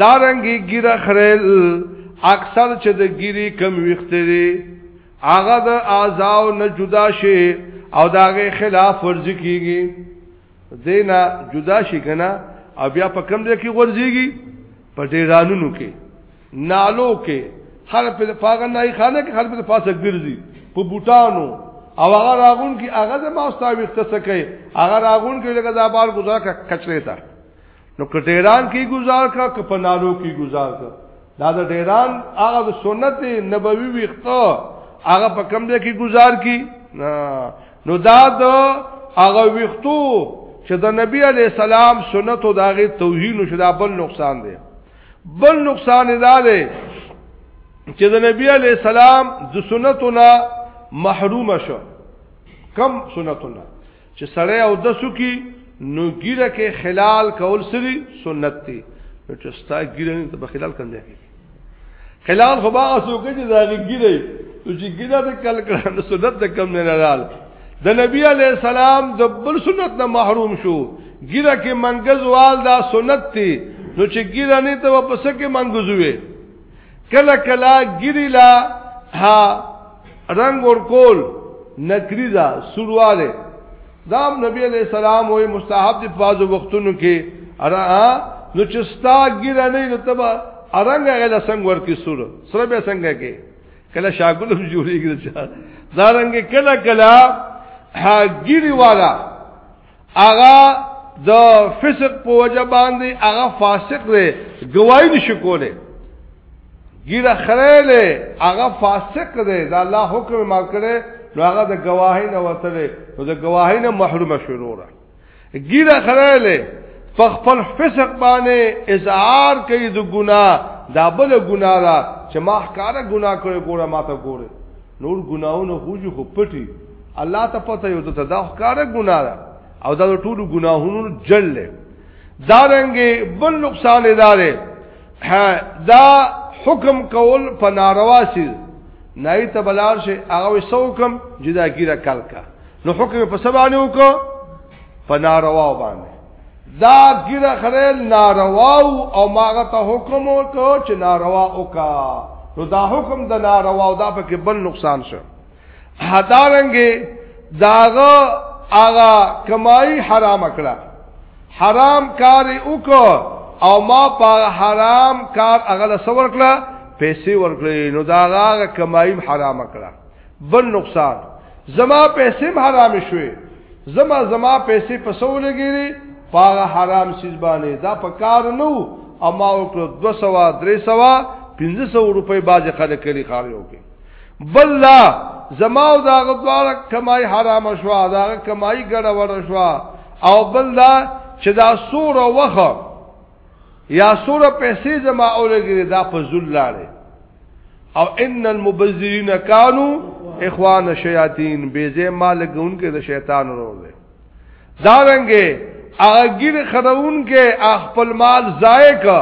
دارنګي ګیره خریل اکثر چې د ګیری کم ویختري هغه د اعضاو نه جدا شي او داغه خلاف فرض کیږي دینا جدا شي کنه او بیا په کم ځای کې ورځيږي په ډیرانونو کې نالو کې هر په فاغه نه خانه کې هر په پاسه ګرځي په بوټانو او هغه راغون کې هغه د ماستاوي اختصه کوي هغه راغون کې لګا د بار گزار کچره تا نو که ډیران کې گزار کا که په نالو کې گزار کا دا د ډیران هغه د سنت نبوي ویخته هغه په کم دی کې گزار کی نو دا د هغه ویختو چې د نبی علی سلام سنت او داغه توهین شو دا بل نقصان دی بل نقصان دا دی چې د نبی علی سلام د سنتونه محروم شو کم سنتونه چې سړی او د سکی نو ګیره کې خلال کول سری سنت دی نو چې ستا ګیره نه ته خلال کنده کی خلال خو باغ سو کې چې زاغي ګیره تو چې ګیره د کل کړه سنت د کم نه لال د نبی علی السلام د بل سنت نه محروم شو ګیره کې منګز وال دا سنت دی نو چې ګیره نه ته په سکه منګزوي کله کله ګری لا ها رنگ ور کول نکریزا سورواله دا نبی علیہ السلام وې مستحب دی په ځو وختونو کې ارا نو چې ستا ګره نه نو تبا ارنګ غل څنګه ورکی سور سره به څنګه کې کله شاګل هم جوړیږي دا رنګ کله کله ها ګری والا اغا د فسق په وجه باندې هغه فاسق دی گواہی نشي کوله ګیره خړلې هغه فاسق دی دا الله حکم ما کړې نو هغه د گواهی نه وتلې نو د گواهی نه محروم شروع را ګیره خړلې په خپل فسق باندې اظهار کوي د ګناه دا بل ګناه را چې ما ښکارا ګناه کړې ګوره ما ته ګوره نور ګناونه خو جو خو پټي الله ته پته یو ته دا ښکارا ګنا ده او دا ټول ګناهونو جل له دا رنګي بل نقصان ادارې دا حکم کول په ناروا سي نه ته بلار شي هغه سو حکم جدا کیره کلکا نو حکم په سبانه وکړه په ناروا باندې دا ګیره خره ناروا او ماغه ته حکم وکړو چې ناروا وکا نو دا حکم د ناروا او دا پکې بل نقصان شو هدارنګي داغه آغا کمای حرام کړه حرام کار وکړه او ما په حرام کار هغه سور کړه پیسې ورکړې نو دا هغه کمایم حرام کړه بل نقصان زما پیسې حرام شوي زما زما پیسې په سو لګېری پاغه حرام سیز باندې دا په کار نو اما وکړو 200 300 1500 روپۍ باج خلک کلی خاري وکي بل لا زما او دا غدوار کمای حرام شو دا کمای ګډه وړ شو او بل لا چې دا سور وخه یا سوره پیسې زما اولګری دا په ذل لاړې او ان المبذرین کانوا اخوان الشیاطین بیزه مالګون کې د شیطان ورور دی دا رنګه اګیر خداون کې خپل مال ضایع کا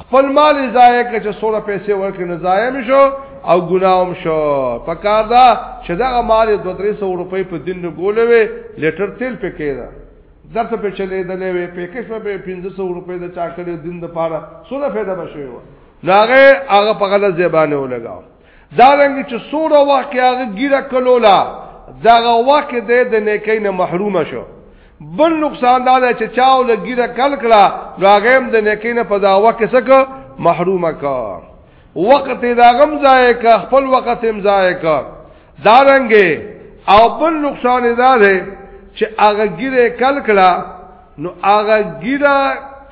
خپل مال ضایع کا چې سوره پیسې ورکړي نه ضایع مشو او ګناهم شو پکار دا چې دا مال 2-300 روپۍ په دین نه ګولوي لیټر تیل پکې ده درته په چلې دلې وې په کښ په 1500 روپې د چا کړې دین د پاره سونه فائدہ بشوي و ناغه هغه په غلط زبانه ولګاو دا رنګ چې سوره واقعا ګیره کلولا دغه وخت د نیکۍ نه محروم شو بل نقصان دا دی چې چاو لګیره کل کړه راغیم د نیکۍ نه په دا وخت کې څه محرومه کا وقت دا غم ضایع کا خپل وقت هم ضایع کا دارنګې او بل نقصان دا دی چې هغه ګیره کل کړه نو هغه ګیره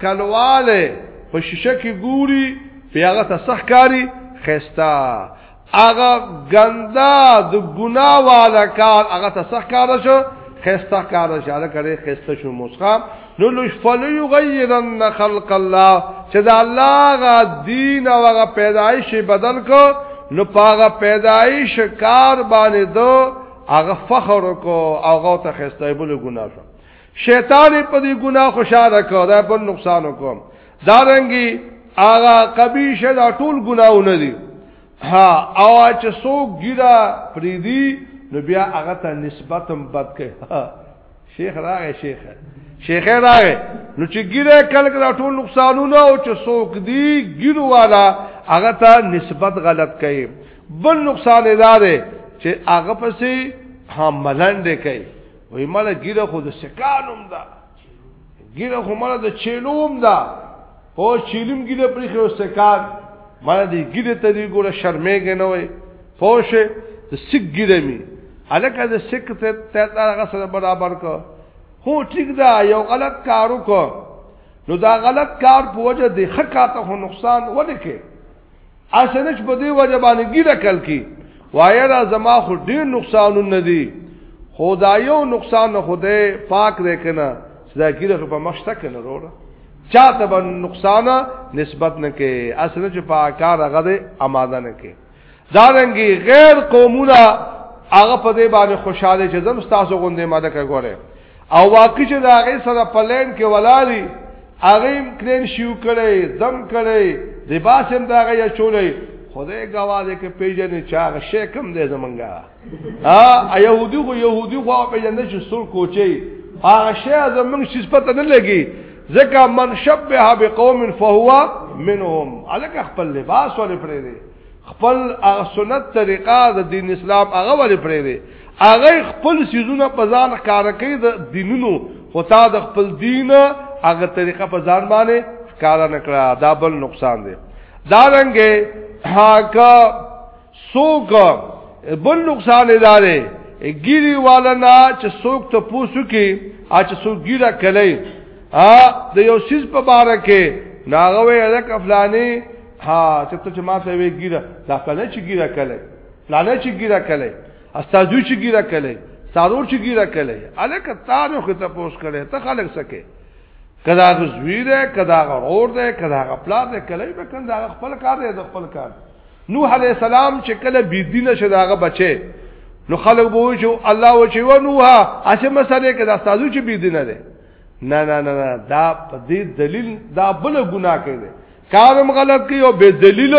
کلواله په شیشه کې ګوري پیاغه ته سخکاری خستا هغه ګندا د ګنا والا کار هغه ته سخکار شو خستا کار شاله کړي خسته شو مسخه نو لشفل یغیرن خلق الله چې دا الله غا دین او غا پیدایش بدل کو نو پاغه پیدایش کار باندې دو هغه فخر کو هغه ته خسته بل ګنا شو شیطان په دې ګنا خوشاله کو دا په نقصان کو دارنګي هغه قبیش دا ټول ګناونه دي ها او چې څوک ګیرا پریدي نو بیا هغه ته نسبتم بد کوي شیخ راغی شیخ شیخ راغی نو چې ګیره کله کله ټول نقصانونه او چې څوک دی ګیرو والا هغه ته نسبت غلط کوي بل نقصان ادارې چې هغه پسې هم ملنډ کوي وای مله ګیره خو د سکانوم ده ګیره خو مړه د چیلوم دا په چیلم ګیره پرې خو سکار مړه دې ګیره ته دې ګوره شرمېږي نه وای پوشه د سګ ګیره می الکه د سګ ته ته هغه سره برابر کو هو ټیک دا یو غلط کارو کو نو دا غلط کار په وجه د خکاته خو نقصان ولکه اسنه چې په دې وجه باندې ګیره کل کی وایرا زما خو ډیر نقصانونه دي خدایو نقصان نه خدای پاک دې کنه چې دا ګیره په مخشته کنه وروره چاته به نقصان نسبت نه کې اسنه چې پاکار غده آماده نه کې دارنګي غیر قومونه هغه په دې باندې خوشاله چې زم تاسو غوندې ماده کوي او واقعي چې دا غي سره پلان کې ولالي هغه کرین شو کړي دم کړي لباس هم دا غي چولې خدای گواذ کې پیژنې چاغ شي کم دې زمونږه ها يهودي خو يهودي خو پیژنې چې سور کوچي هغه شي زمونږ شي پته نه لګي ځکه من شبه بقوم فهو منهم الک خپل لباس ولې پرې خپل سنت طریقه د دین اسلام هغه ولې پرې هغه خپل سيزونه په ځان کار کوي د دینونو خو تا د خپل دین هغه طریقه په ځان باندې کار نه کړه دا بل نقصان دی دا رنګه هاکا سوق بل نقصان دی دی ګيري والنا چې سوق ته پوسو کې اچ سوق ګيرا کله ا د یو سیز په بار کې ناغوي الک افلانی ها چې ته چې ما ته وی ګیره دا کله چې ګیره کله پلانه چې ګیره کله استادو چې ګیره کله سارور چې ګیره کله الک تاسو خو ته پوس کړي ته خلک سکه کدا غزوی ده کدا غرور ده کدا غپلا ده کله به کنده خپل کار ده خپل کار نوح علی السلام چې کله بی دین شه داغه بچي نو خلک به وایي چې الله و چې و نوح اسه مسله کدا استادو چې بی دین ده نه نه نه دا په دې دلیل دا بل ګناه کوي کارم غلط کوي او به دلیل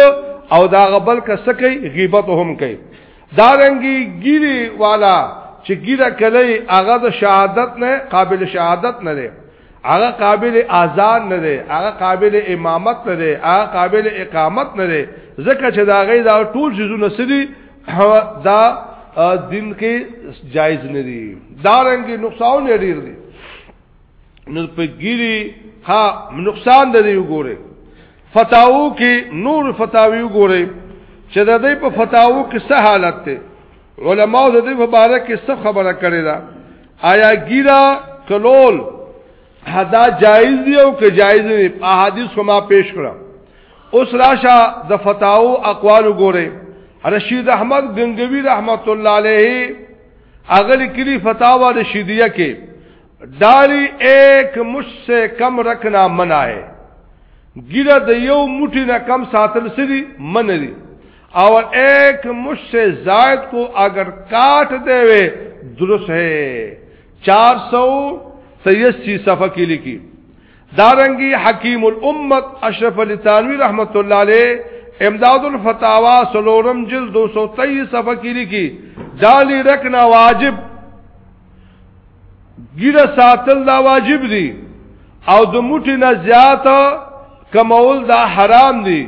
او دا غبل کسه کوي غیبت هم کوي دا رنګي ګيري والا چې ګيره کله هغه د شهادت نه قابل شهادت نه دی هغه قابل اذان نه دی هغه قابل امامت نه دی هغه قابل اقامت نه دی ځکه چې دا غي دا ټول جزونه سدي دا دین کې جایز نه دي دا رنګي نقصان لري نو په ګيري ها نقصان د دې وګوره فتاوو کې نور فتاوی وګوره چې د دې په فتاوو کې څه حالت ته علماء د دې په اړه کې څه خبره کړې ده آیا ګیرا کلول حدا جایز دی او که جایز نه په حدیث کو ما پیش کړم اوس راشه د فتاوو اقوال وګوره رشید احمد گنگوی رحمت الله علیه اغلی کلی فتاوا رشیدیه کې ڈالی ایک مش سے کم رکھنا منع ہے گرد یو مٹھی نہ کم ساتل سری من دی اور ایک مجھ سے زائد کو اگر کاٹ دے ہوئے درست ہے چار سو سیاسی صفحہ کی لکھی دارنګي حکیم الامت اشرف علی تانوی رحمت الله علیه امداد الفتاوا سلورم جلد 223 صفحه کې لیکي دالی رکنا واجب ګیره ساتل دا واجب دي او د موټی نه زیات کمول دا حرام دي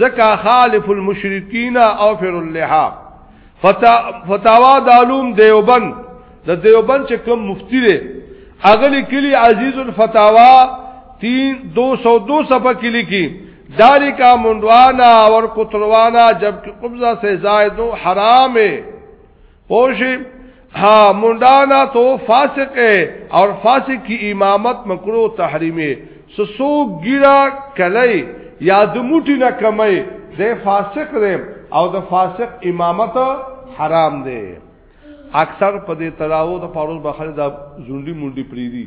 زکا خالف المشرکین او فر اللحاق فتا فتاوا د علوم دیوبند د دیوبند چې کوم مفتی دی اغلی کلی عزیز الفتاوا 3 202 صفحه کې لیکي داری کا منډوانا اور کتروانا جبکہ قبضہ سے زائد حرام ہے پوشی ها منډانا تو فاسق ہے اور فاسق کی امامت مکرو تحریم ہے سسو گیرا کلی یا دموٹی نا کمی دے فاسق دے او د فاسق امامت حرام دے اکثر په دې تراو د پاروز بخاری دا زونډي مونډي پریدي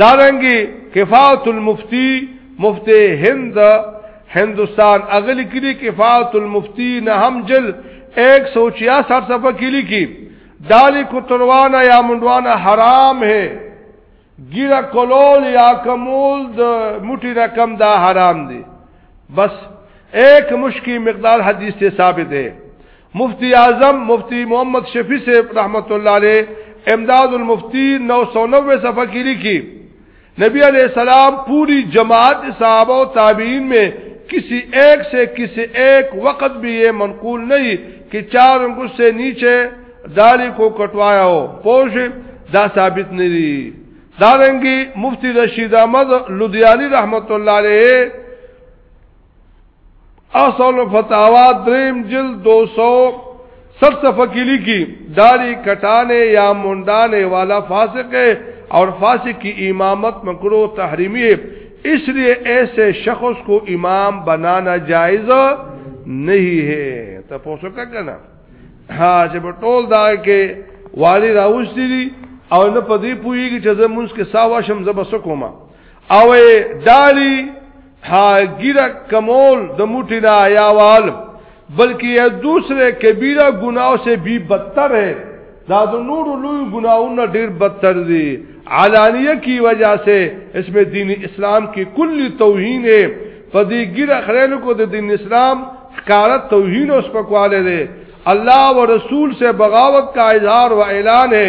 دارنګي کفایت المفتی مفتی هند هندستان اغلی کلی کفایت المفتی نه هم جل 166 صفحه کلی کی دالی کتروانا یا منډوانا حرام ہے ګیره کولول یا کمول د موټی رقم دا حرام دی بس ایک مشکی مقدار حدیث ته ثابت ہے مفتی اعظم مفتی محمد شفیع صاحب رحمت الله علیه امداد المفتی 990 صفحه کې لیکي نبی علیہ السلام پوری جماعت صحابہ و تابعین میں کسی ایک سے کسی ایک وقت بھی یہ منقول نہیں کہ چار انگوش سے نیچے دالی کو کٹوایا ہو پوش دا ثابت نہیں دارنگی مفتی رشید احمد لدیانی رحمت اللہ علیہ اصل فتاوا دریم جلد 260 صفحه کې لیکي داری کټانه یا مونډانه والا فاسق ہے اور فاسق کی امامت مکرو تحریمی ہے اس لیے ایسے شخص کو امام بنانا جائز نہیں ہے ته پوسو کګنه ها چې په ټول دا کې والی راوستي دي او نه پدې پويږي چې زمونږ کې ساوا شم زبسکوما او دالی ها ګیره کمول د موټی نه آیاوال بلکې یو دوسره کبیره ګناو سے بی بدتر ہے دا د نور لوی ګناونه ډیر بدتر دي علانیه کی وجہ سے اس میں دین اسلام کی کلی توہین ہے په دې ګیره خلینو کو د دین اسلام ښکارا توهین او سپکواله دی الله او رسول سے بغاوت کا اظهار و اعلان ہے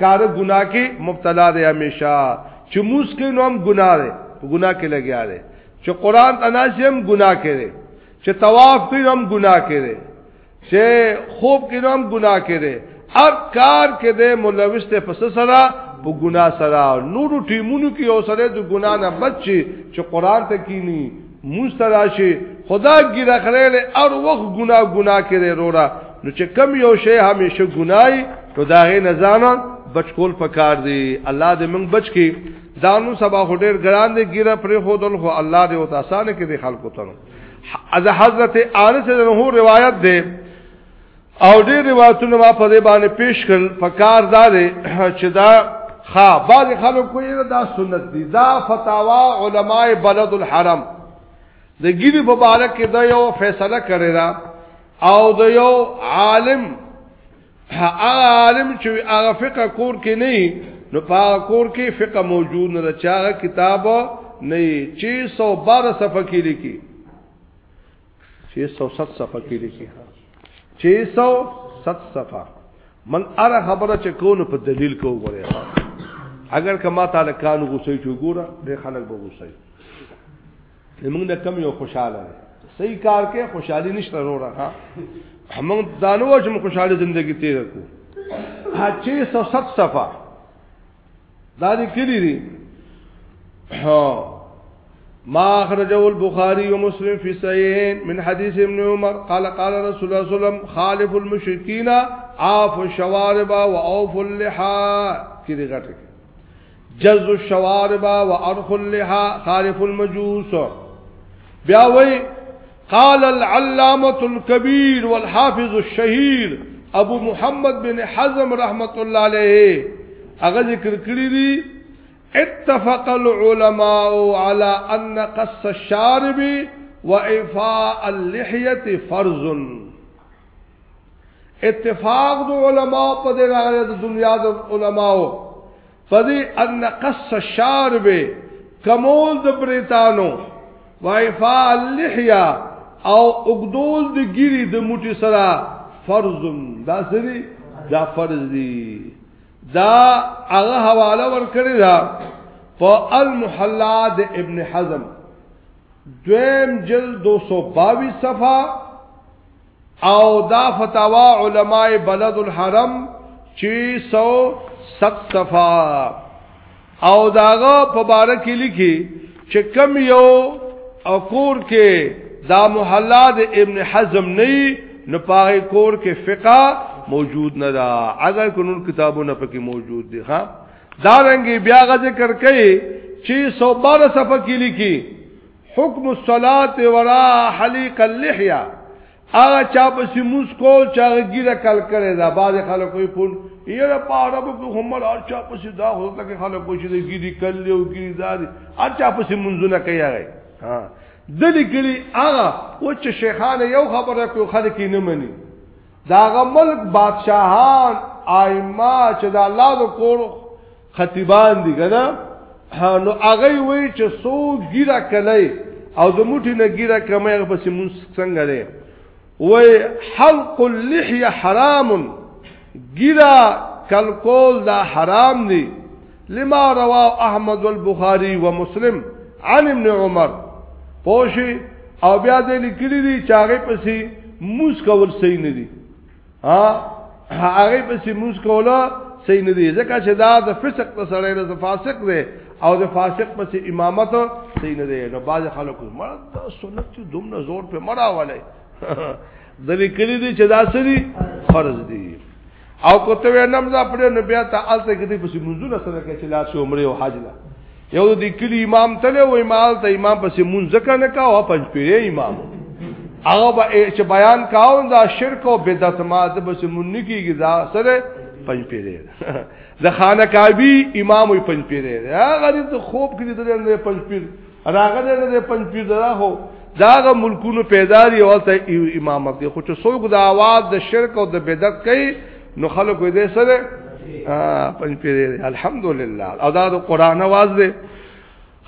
کار ګناه کې مبتلا دی همیشه چې موس کې نو هم ګناه دی په ګناه کې لګیا دی چې قران تناسي هم ګناه کړي چې طواف کې هم ګناه کړي چې خوب کې هم ګناه کړي هر کار کې د ملوث ته پس سره په ګناه سره نورو ټیمونو کې یو سره د ګناه نه بچي چې قران ته کینی مستراشی خدا ګیره خړلې ار وخت ګنا ګنا کړي رورا نو چې کم یو شی همیشه ګنای نو دا غي نزانه بچکول پکار دی الله دې موږ بچ کی دانو سبا هډر ګران دې ګیره پر خودل خو الله دې او تاسو کې دې خلکو ته از حضرت انس رضی الله روایت ده او ډېر روایتونه ما په دې باندې پیش کړل په کار دا دی چې دا ښا بعض خلکو یې دا سنت دي دا فتاوا علماي بلد الحرم د ګیری په اړه کې دا یو فیصله کړی دا او د یو عالم هغه عالم چې هغه فقہ کور کې نه نو په کور کې فقہ موجود نه چا کتاب نه 612 صفحه کې لیکي 607 صفحه کې لیکي 607 صفه من اره خبره چې کو نو په دلیل کو غوړې اگر کما تعالی کان غوسې چې ګوره د خلک به غوسې موږ نه کم یو خوشاله صحیح کار کې خوشحالي نشته رو راخه موږ دانو چې خوشاله ژوندۍ تیر کو 607 صفه دا دې کړی دي ها ما اخرجه البخاري ومسلم في صحيحين من حديث ابن عمر قال قال رسول الله صلى الله عليه وسلم خالف المشركين عاف الشوارب واوف اللحى کړي غټه جز الشوارب وارخ اللحى خالف المجوس بیا وی قال العلامه الكبير والحافظ الشهير ابو محمد بن حزم رحمت الله عليه هغه ذکر کړی دی اتفق العلماء على ان قص الشارب وإفاء اللحية فرض اتفاق دو علماء پا دے راگلے دو دنیا دو علماء پدې ان قص الشارب کمول د بریتانو وایفا اللحیا او اقدول د ګیری د موټی سره فرض دا سری دا فرض دی دا هغه حواله ورکړی دا په المحلا د ابن حزم دویم جلد 222 صفحه او دا فتاوا علماء بلد الحرم 607 صفحه او داغه په باره کې لیکي چې کم یو اکور کې دا محلا د ابن حزم نه نو پاره کور کې فقہ موجود نه دا اگر کونو کتابونه پکې موجود دي ها دا رنګي بیا غ ذکر کوي 612 صفحه کې لیکي حکم الصلاه وراء حليق اللحيه هغه چا په سیموس کول چا ګیره کل کړي دا باز خلکو یې پون یره په عربو کې هم لا چا په سیدا هو ته کې خلکو چې ګیری کل یو ګیری داري اچا په سیمونځونه کوي هغه ها د لیکلي هغه و چې شیخان یو خبره کوي خلک یې نه مني داغه ملک بادشاہان ائمه چې د الله د کور خطیبان دي کنه نو هغه وی چې سو ګیرا کله او د موټی نه ګیرا کمه هغه پس مون څنګه لري وی حلق اللحيه حرام ګیرا کلکول دا حرام دي لما رواه احمد والبخاري ومسلم عن ابن عمر پوشي او بیا دې لیکلي دي چې هغه پسې موس کول صحیح نه دي ها هغه په سیموس کوله صحیح نه دی ځکه چې دا د فسق په سره د فاسق دی او د فاسق په امامت صحیح نه دی نو باز خلکو مړه د سنت ته دومره زور په مړه والے د لیکلي دي چې دا سری فرض دي او کوته نماز پرې نو بیا ته الته کې دې په سیموزونه سره کې چې لاس عمره او حج لا یو د کلی امام تله و امام ته امام پسې مونږ ځکه نه کاوه پنځ پیری امام هغه به چې بیان کاو دا شرک او بدعت ما د بس مونږ کیږي دا سره پنځ پیری د خانه کابی امام وي پنځ پیری هغه د خوب کې د پنځ پیر راغله د پنځ پیر دا هو داغه ملکونو پیدا دی او ته امامت دی خو چې څوک د आवाज د شرک او د بدعت کوي نو خلق دې سره پنځ پیری الحمدلله او دا د قران आवाज دی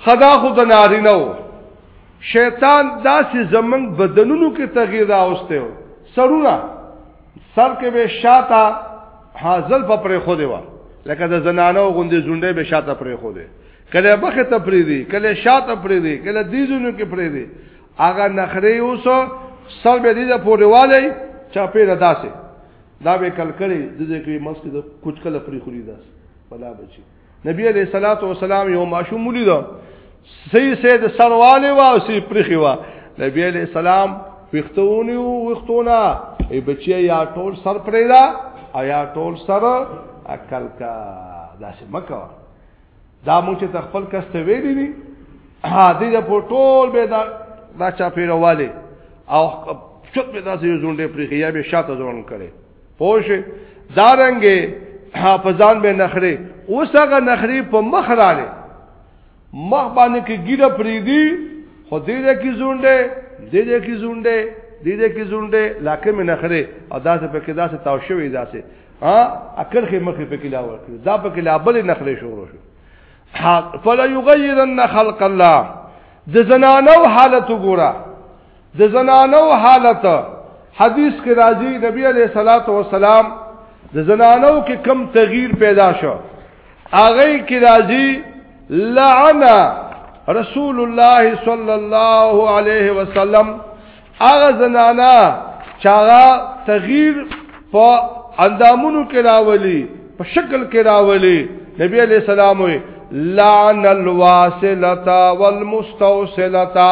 خدا خو د ناری نه وو شیطان داسې زمنګ بدنونو کې تغییر راوسته و سرونه سر کې به شاته حاصل په پرې خو دی و لکه د زنانو غوندې زونډې به شاته پرې خو دی کله بخه ته پرې دی کله شاته پرې دی کله دیزونو کې پرې دی هغه نخري اوسو سر به دې د پورواله چا پیره داسې دا به کلکړې د دې کې مسجد کوچکله پرې خوري داس بلا بچي نبی علیہ الصلوۃ والسلام یو ماشوم ولید سي سي د سرواله وا او سي پرخي وا نبی علیہ السلام وختونی او وختونه ای بچی یا ټول سر پرې دا یا ټول سر اکل کا داسې مکه دا مونږ چې خپل کس ته ویلې دي دې د پټول به دا دا چا پیرواله او چوت به داسې زونډې پرې یا به شاته ځون کړي پوه شي دا رنګه حافظان به نخري اوس هغه نخري په مخ رااله مخ باندې کې ګیره پرې دي خو دې دې کې زونډې دې دې کې زونډې دې دې کې زونډې لاکه مې نخري او داسې په کې داسې تاو شوی داسې ها اکل خې مخې په کلا ورکړي دا په کلا بل نخلې شروع شو فلا یغیرن خلق الله د زنانو حالت وګوره د زنانو حالت حدیث کې راځي نبی علیہ الصلوۃ والسلام د زنانو کې کم تغییر پیدا شو هغه کې راځي لعن رسول الله صلی الله علیه وسلم هغه زنانا چاغه تغییر په اندامونو کې راولي په شکل کې راولي نبی علیہ السلام وی لعن الواسلتا والمستوسلتا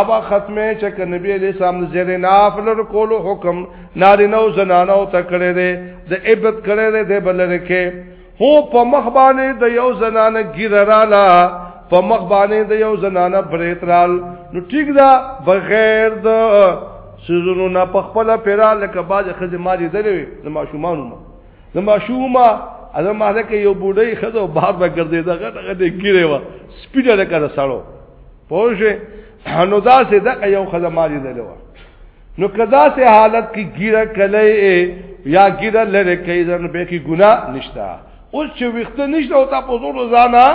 ابا ختمه چې ک نبی علی سلام د زیر نافل کولو حکم نارینه او زنانه او تکړه دي د عبادت کړه دي د بلره کې هو په مخ باندې د یو زنانه ګیراله په مخ باندې د یو زنانه بریترال نو ټیک دا بغیر د سيزونو نه په خپل پیرا لکه باج خزه ما دي درې د ماشومانو ما د ماشومه اده مالک یو بوډۍ خزه بار به ګرځي دا غټه غټه ګیره وا سپیډه لکه سړو پوجي نو دا سه د یو خدماري دلو نو کدا سه حالت کې ګیره کله یا ګیره لره کوي ځنه به کې ګناه نشتا اوس چې وخت نشته او تاسو زور زانا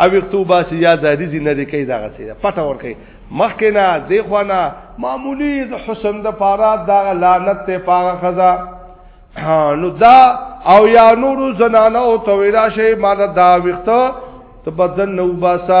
او وختو باسي یا د ریزي نه دی کوي دا غسي پټه ور کوي مخکې نه دی خو نه معمولی د حسن د پاره دا لعنت ته پاغه خزا نو دا او یا نور زنانه او تویرا شي مال دا وخت ته بدن نو باسا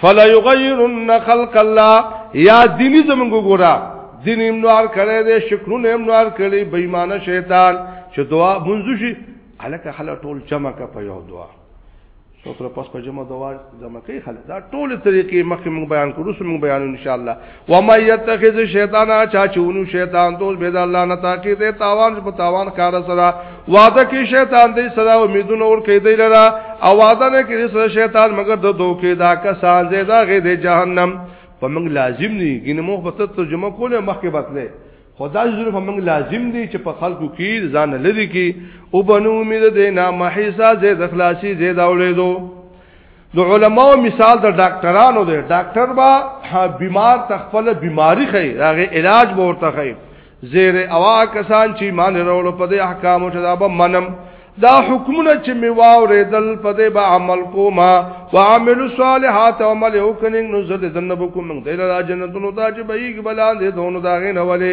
فلا یغیرن خلق الله یا دینی زمونږ ګورا دین هم نوار کړي دي شکرونه هم نوار کړي بېمانه شیطان چې دعا منځو شي الکه خلک ټول جمع کا په یو دعا څو تر پس په جمع دعا جمع کوي خلک دا ټول طریقې مخکې موږ بیان کړو سم بیان ان شاء الله وما يتخذ شیطان چا چونو شیطان دوست بيد الله نه تاکي دې تاوان په تاوان کار سره وعده کې شیطان دې سره امیدونه ور کې دی لرا او وعده نه کې سره شیطان مگر د دوکې دا کسان دې دا غې دې جهنم په موږ لازم نه ګینه مو په ترجمه کوله مخکې بتله خدا ظروف موږ لازم دي چې په خلکو کې ځان لري کې او بنو امید دې نه محیسا زید اخلاصي زید اولیدو د علماو مثال د ډاکټرانو دی ډاکټر با بیمار تخپل بیماری خي هغه علاج به ورته خي زیر اوا کسان چې ایمان وروړو په دې احکام او تداب منم دا حکمونه چې می واوریدل په دې به عمل کوما وعمل الصالحات عمل وکنن نو زه دې دنه بکوم دې لا جنتونو ته چې به یې بلان دې دونو دا غنه ولې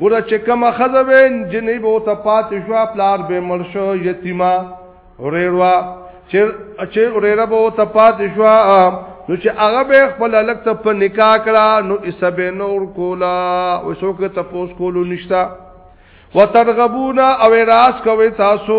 ګوره چې کومه خزه به جنې به ته پاتې شو پلار به مړ شو یتیما ورېروا چې چې ورېره به ته پاتې شو نو چې هغه به خپل لک ته په نکاح کړه نو اسبه نور کولا او څوک ته پوس کولو نشتا وترغبون او راس کوي تاسو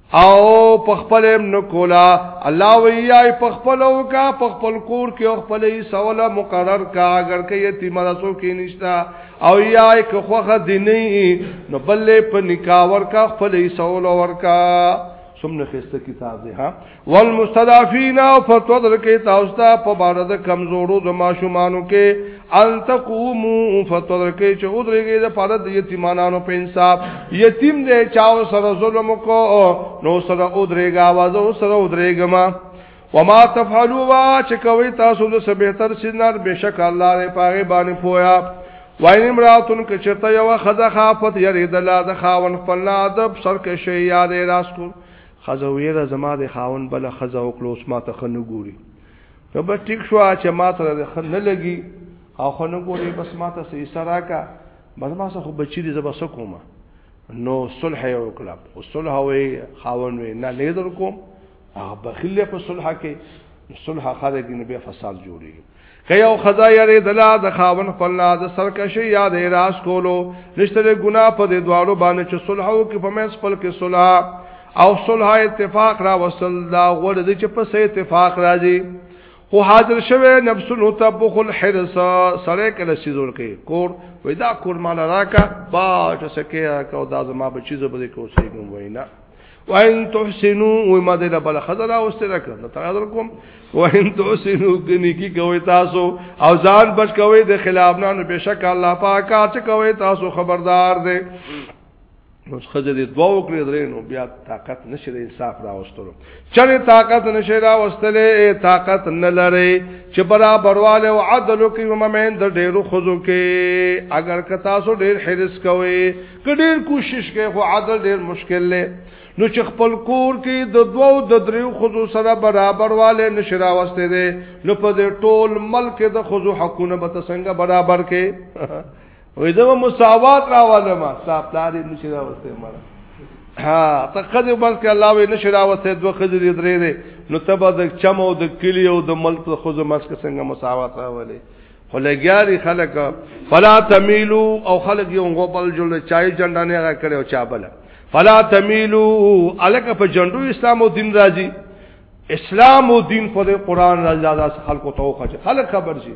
او پخپل هم نکولا الله ویای پخپل او کا پخپل کور کې او خپل سوال مقرر کا اگر کې یتیم رسو کې نشتا او یای که خوخه دیني نو بل په نکاور کا خپل سوال ورکا سمنه خسته کتاب دی ها والمستضعفین او فتو در کې تاسو ته په بار د کمزورو د ماشومانو کې ان تقومو فترکه چې او درګه د پاره د یتیمانو په انصاف یتیم دې چاو سره ظلم کو نو سره او درګه आवाज او سره او درګه ما وما تفعلوا وا چې کوي تاسو د سبهتر سینار بشک الله دې پاره باندې پویا وین امراتن که چرته یو خزه خافت یری د لا د خاون خپل ادب سر کې شی یاد راس کو خزه ویره زما د خاون بل خزه او کلوس ما ته خنګوري نو بس ټیک شو چې ما سره د خن نه لګي او خو نه ګوري بس ما ته سې سره کا بس ما سره خو بچی دي زبا سکوما نو صلح یو کړه او صلح وي خاون وي نه لیدر کوم هغه بخیل په صلح کې صلح خاله کې نبی فساد جوړي که یو خدا یری دلا د خاون خپلنا د سرکشي یا د راس کولو نشته ګنا په دې دوالو باندې چې صلح او کې په مې خپل کې صلح او صلح اتفاق را وصل دا غوړ دي چې په سه اتفاق راځي خو حاضر شوه نفسونو ته بخل حرس سره کله سيزور کې کور وې دا کور مال راکا با چې سکه کو دا زما بچی زو بده کو سي کوم وینا وان تحسنو و ما دې بل خزر اوسته راک نو تعالی کوم وان تحسنو کني کی کوي تاسو او ځان بچ کوي د خلاف نه نو بشک الله پاک چې کوي تاسو خبردار دي نو خځه دې دوا وکړي درې نو بیا طاقت نشي د انصاف راوستلو چره طاقت نشي راوستلې طاقت نه لري چې برابرواله او عدل کوي ممن د ډېرو خزو کې اگر که تاسو ډېر حرس کوئ که ډېر کوشش کوئ خو عدل ډېر مشکل دی نو چې خپل کور کې د دوو د دریو خزو سره برابر والے نشرا واسطه دي نو په دې ټول ملک د خزو حقونه به څنګه برابر کې وې زه مساوات راوالم صاحب پلار یې نشي راوسته مړه ها ته خځه بس کې الله وې نشي راوسته دوه خځې دې درې دې نو تبا د چم او د کلی او د ملک د خځو مس کې څنګه مساوات راولې خلګیاري خلک فلا تميلو او خلک یو غوبل جوړ چای جنډا نه را کړو چا بل فلا تميلو الک په جنډو اسلام او دین راځي اسلام او دین په قران راځي خلکو توخه خلک خبر شي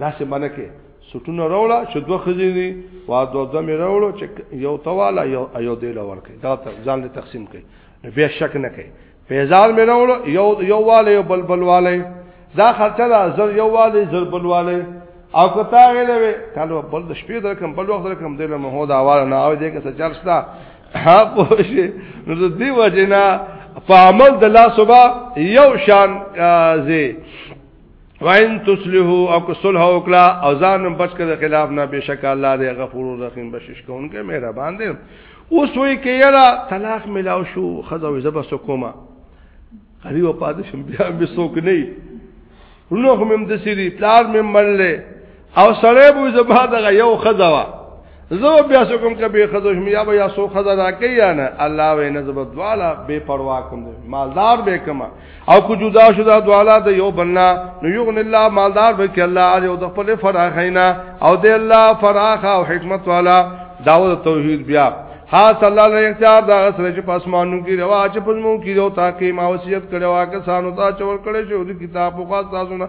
داسې منه کې سټونه راوړه چې دوه خزې دي وا دوه دوه مې راوړو چې یو تواله یو یو دی لور کې دا ځان له تقسیم کړي بیا شک نه کوي پیزار مې راوړو یو یو والے یو بلبل والے دا خرچه دا زر یو والے زر بل والے او کتا غلې وي کله بل د شپې درکم بل وخت درکم دله مه هو دا واله نه او دې کې څه چلستا ها پوه نو دې وجنا په عمل د لا صبح یو شان زی وان تصلحو او که صلح وکړه او ځان بچ کړه خلاف نه بشک الله دې غفور رحیم بشش کوونکې مهربان دی اوس وی کې یلا طلاق ملاو شو خزو زب سکوما غریب پادشم بیا به سوک نه ورنو هم د سری پلار مې مړلې او سړی بو زما دغه یو خزوا زه بیا سکم کبه خزو شم یا بیا سو خزا دا کوي یا نه الله وې نه زب دوالا بے پروا کوم مالدار به کما او کو جدا شو دا دوالا د یو بننا نو یغن الله مالدار به کې الله اج او د خپل فراخینا او د الله فراخ او حکمت والا داوود توحید بیا خاص الله له اختیار دا سره چې پاسمانو کې روا چې پزمو کې یو تاکي ما وصیت کړو هغه سانو ته چور کړي شو د کتاب په خاص تاسو نه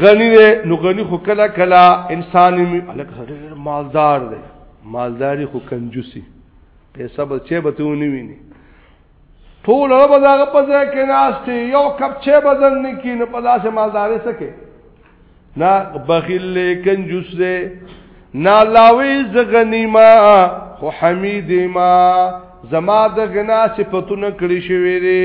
غنی دی نو غنی خو کلا کلا انسان می الک مالدار دی مالداری خو کنجوسی پیسې به چې به ته ونی ویني ټول به داغه په ځای کې ناشته یو کپ چې بدن نه کی نه په داسې مالداري سکے نا بخیل له کنجوس دے نا لاوی زغنی ما خو حمید ما زما د غنا صفاتونه کړی شوی دی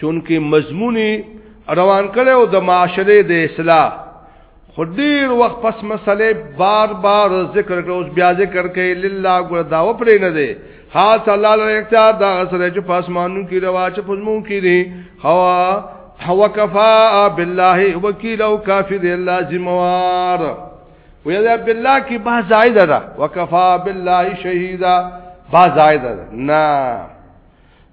چونکه مضمونی روان کړي او د معاشره د اصلاح خډیر وخت پس مسلې بار بار ذکر کړو اوس بیا ذکر کوي لله ګور دا و پرې نه دی خاص الله له اختیار دا سره چې پاسمانو کې روا چې پزمو کې دي هوا هو کفا بالله وکیل او کافی دی الله ذمہوار وی دا بالله کی با زائد ده وکفا بالله شهیدا با زائد ده نه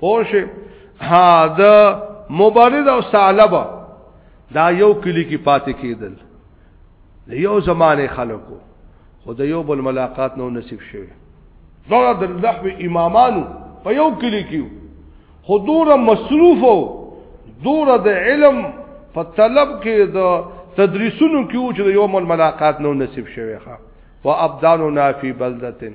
پوشه ها د مبارز او ثعلب دا یو کلی کې پاتې کېدل د یو زمانه خلکو خو د یو بل ملاقات نو نصیب شوه دا د لحو امامانو په یو کلی کې خو دوره مصروف او دوره د علم په طلب کې د تدریسونو کې چې یو مل ملاقات نو نصیب شوه ښا وابدانو نافی بلدتن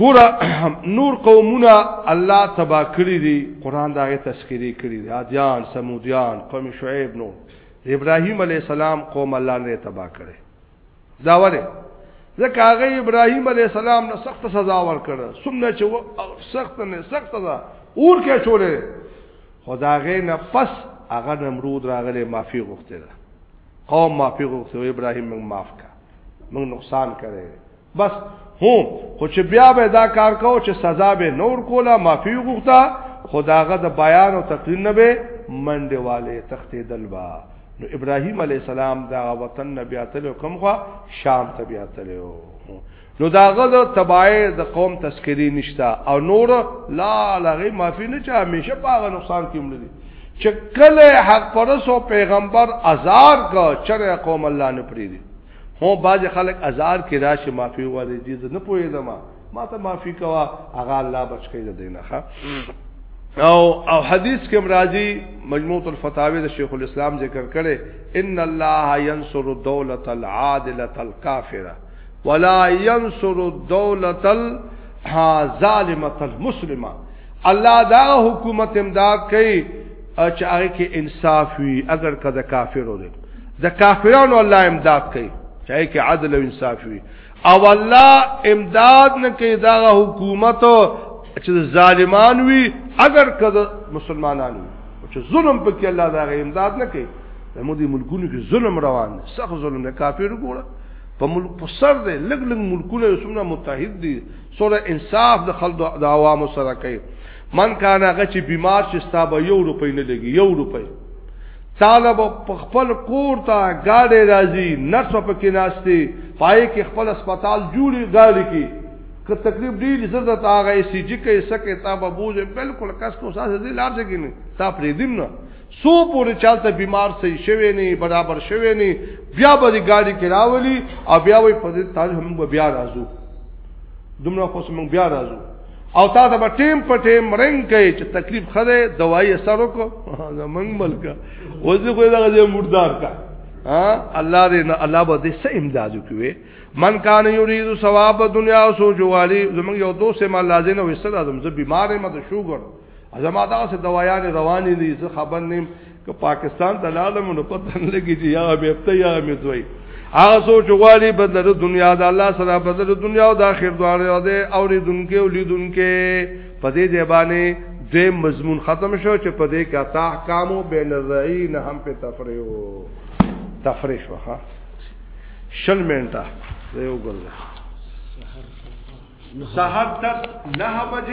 ګوره نور قومونه الله تبا کړی دی قران داغه تذکری کړی دی عادیان سمودیان قوم شعیب نو ابراهیم علی السلام قوم الله نه تبا کړی دا وره ځکه هغه ابراهیم علی السلام نه سخت سزا ورکړه سمنه چې سخت نه سخت سزا اور کې چولې خداغه نه پس هغه نمرود راغله معافي غوښته قوم معافي غوښته ابراهیم موږ معاف کا موږ نقصان کړی بس هو خو چې بیا به دا کار کو چې سزا به نور کوله معافي غوښته خداغه د بیان او تقریر نه به منډه والے تختې دلبا نو ابراهيم عليه السلام دا وطن نبي اتلو کوم خوا شام ته بیا تلو نو داغه د تبای د قوم تذکری نشتا او نور لا لغی معافی نه چا همیشه پاغه نقصان کیم لري چې کله حق پرس او پیغمبر ازار کا چر قوم الله نه پریدي هو باز خلک ازار کې راشي معافي وغواړي دي زه نه پوهېدم ما ته معافي کوا هغه الله بچ کړي د دینه ښه او او حدیث کې مرাজি مجموع الفتاوی د شیخ الاسلام ذکر کړي ان الله ينصر الدوله العادله الكافره ولا ينصر الدوله الظالمه المسلمه الله دا حکومت امداد کوي چې هغه کې انصاف وي اگر کده کافر وي د کافرانو الله امداد کوي چاہے کې عدل او انصاف وي او الله امداد نه کوي دا حکومت چې ظالمان وي اگر کده مسلمانان وي چې ظلم پکې الله دا امداد نه کوي زموږ دي ملکونو کې ظلم روان دي سخت ظلم نه کافر ګوره په ملک په سر دي لګ لګ ملکونه سمنا متحد دي سره انصاف د خلک د عوامو سره کوي من کان هغه چې بیمار شي ستابه یو روپۍ نه لګي یو روپۍ طالب په خپل کور ته گاډي راځي نرس په کې ناشته پای کې خپل هسپتال جوړي غالي کې که تکلیف دی زړه ته هغه سی جی کې سکه تا به بوزه بالکل کس کو ساز دې لار څه کینې تا پرې دیم نه سو پورې چالتہ بیمار صحیح شوی نه برابر شوی نه بیا به گاډي کې راولي او بیا وې په دې تاج هم بیا راځو دومره خو سم بیا راځو او تا ته ټیم په ټیم رنګ کوي چې تکلیف خده دوايي اثر وکړه زمنګ ملک وځي خو دا غزه مردار کا الله دې نه الله به دې سه امداد کوي من کان یرید ثواب دنیا او سوچ والی زمنګ یو دوست ما لازم او استاد اعظم زه بیمار ما ته شوګر زما دا سه دوايان روانې دي زه خبر نیم که پاکستان ته لاړم نو پته نه لګي چې یا به ته یا مې دوی هغه سوچ غواړي بدل د دنیا د الله سره بدل د دنیا او د آخرت دواړه ده او لیدونکو او لیدونکو په دې ځای باندې دې مضمون ختم شو چې په دې کې تا احکامو بین الرعی نه هم په تفریح او تفریح وها شل منټه یو ګل سحر تک نه بجې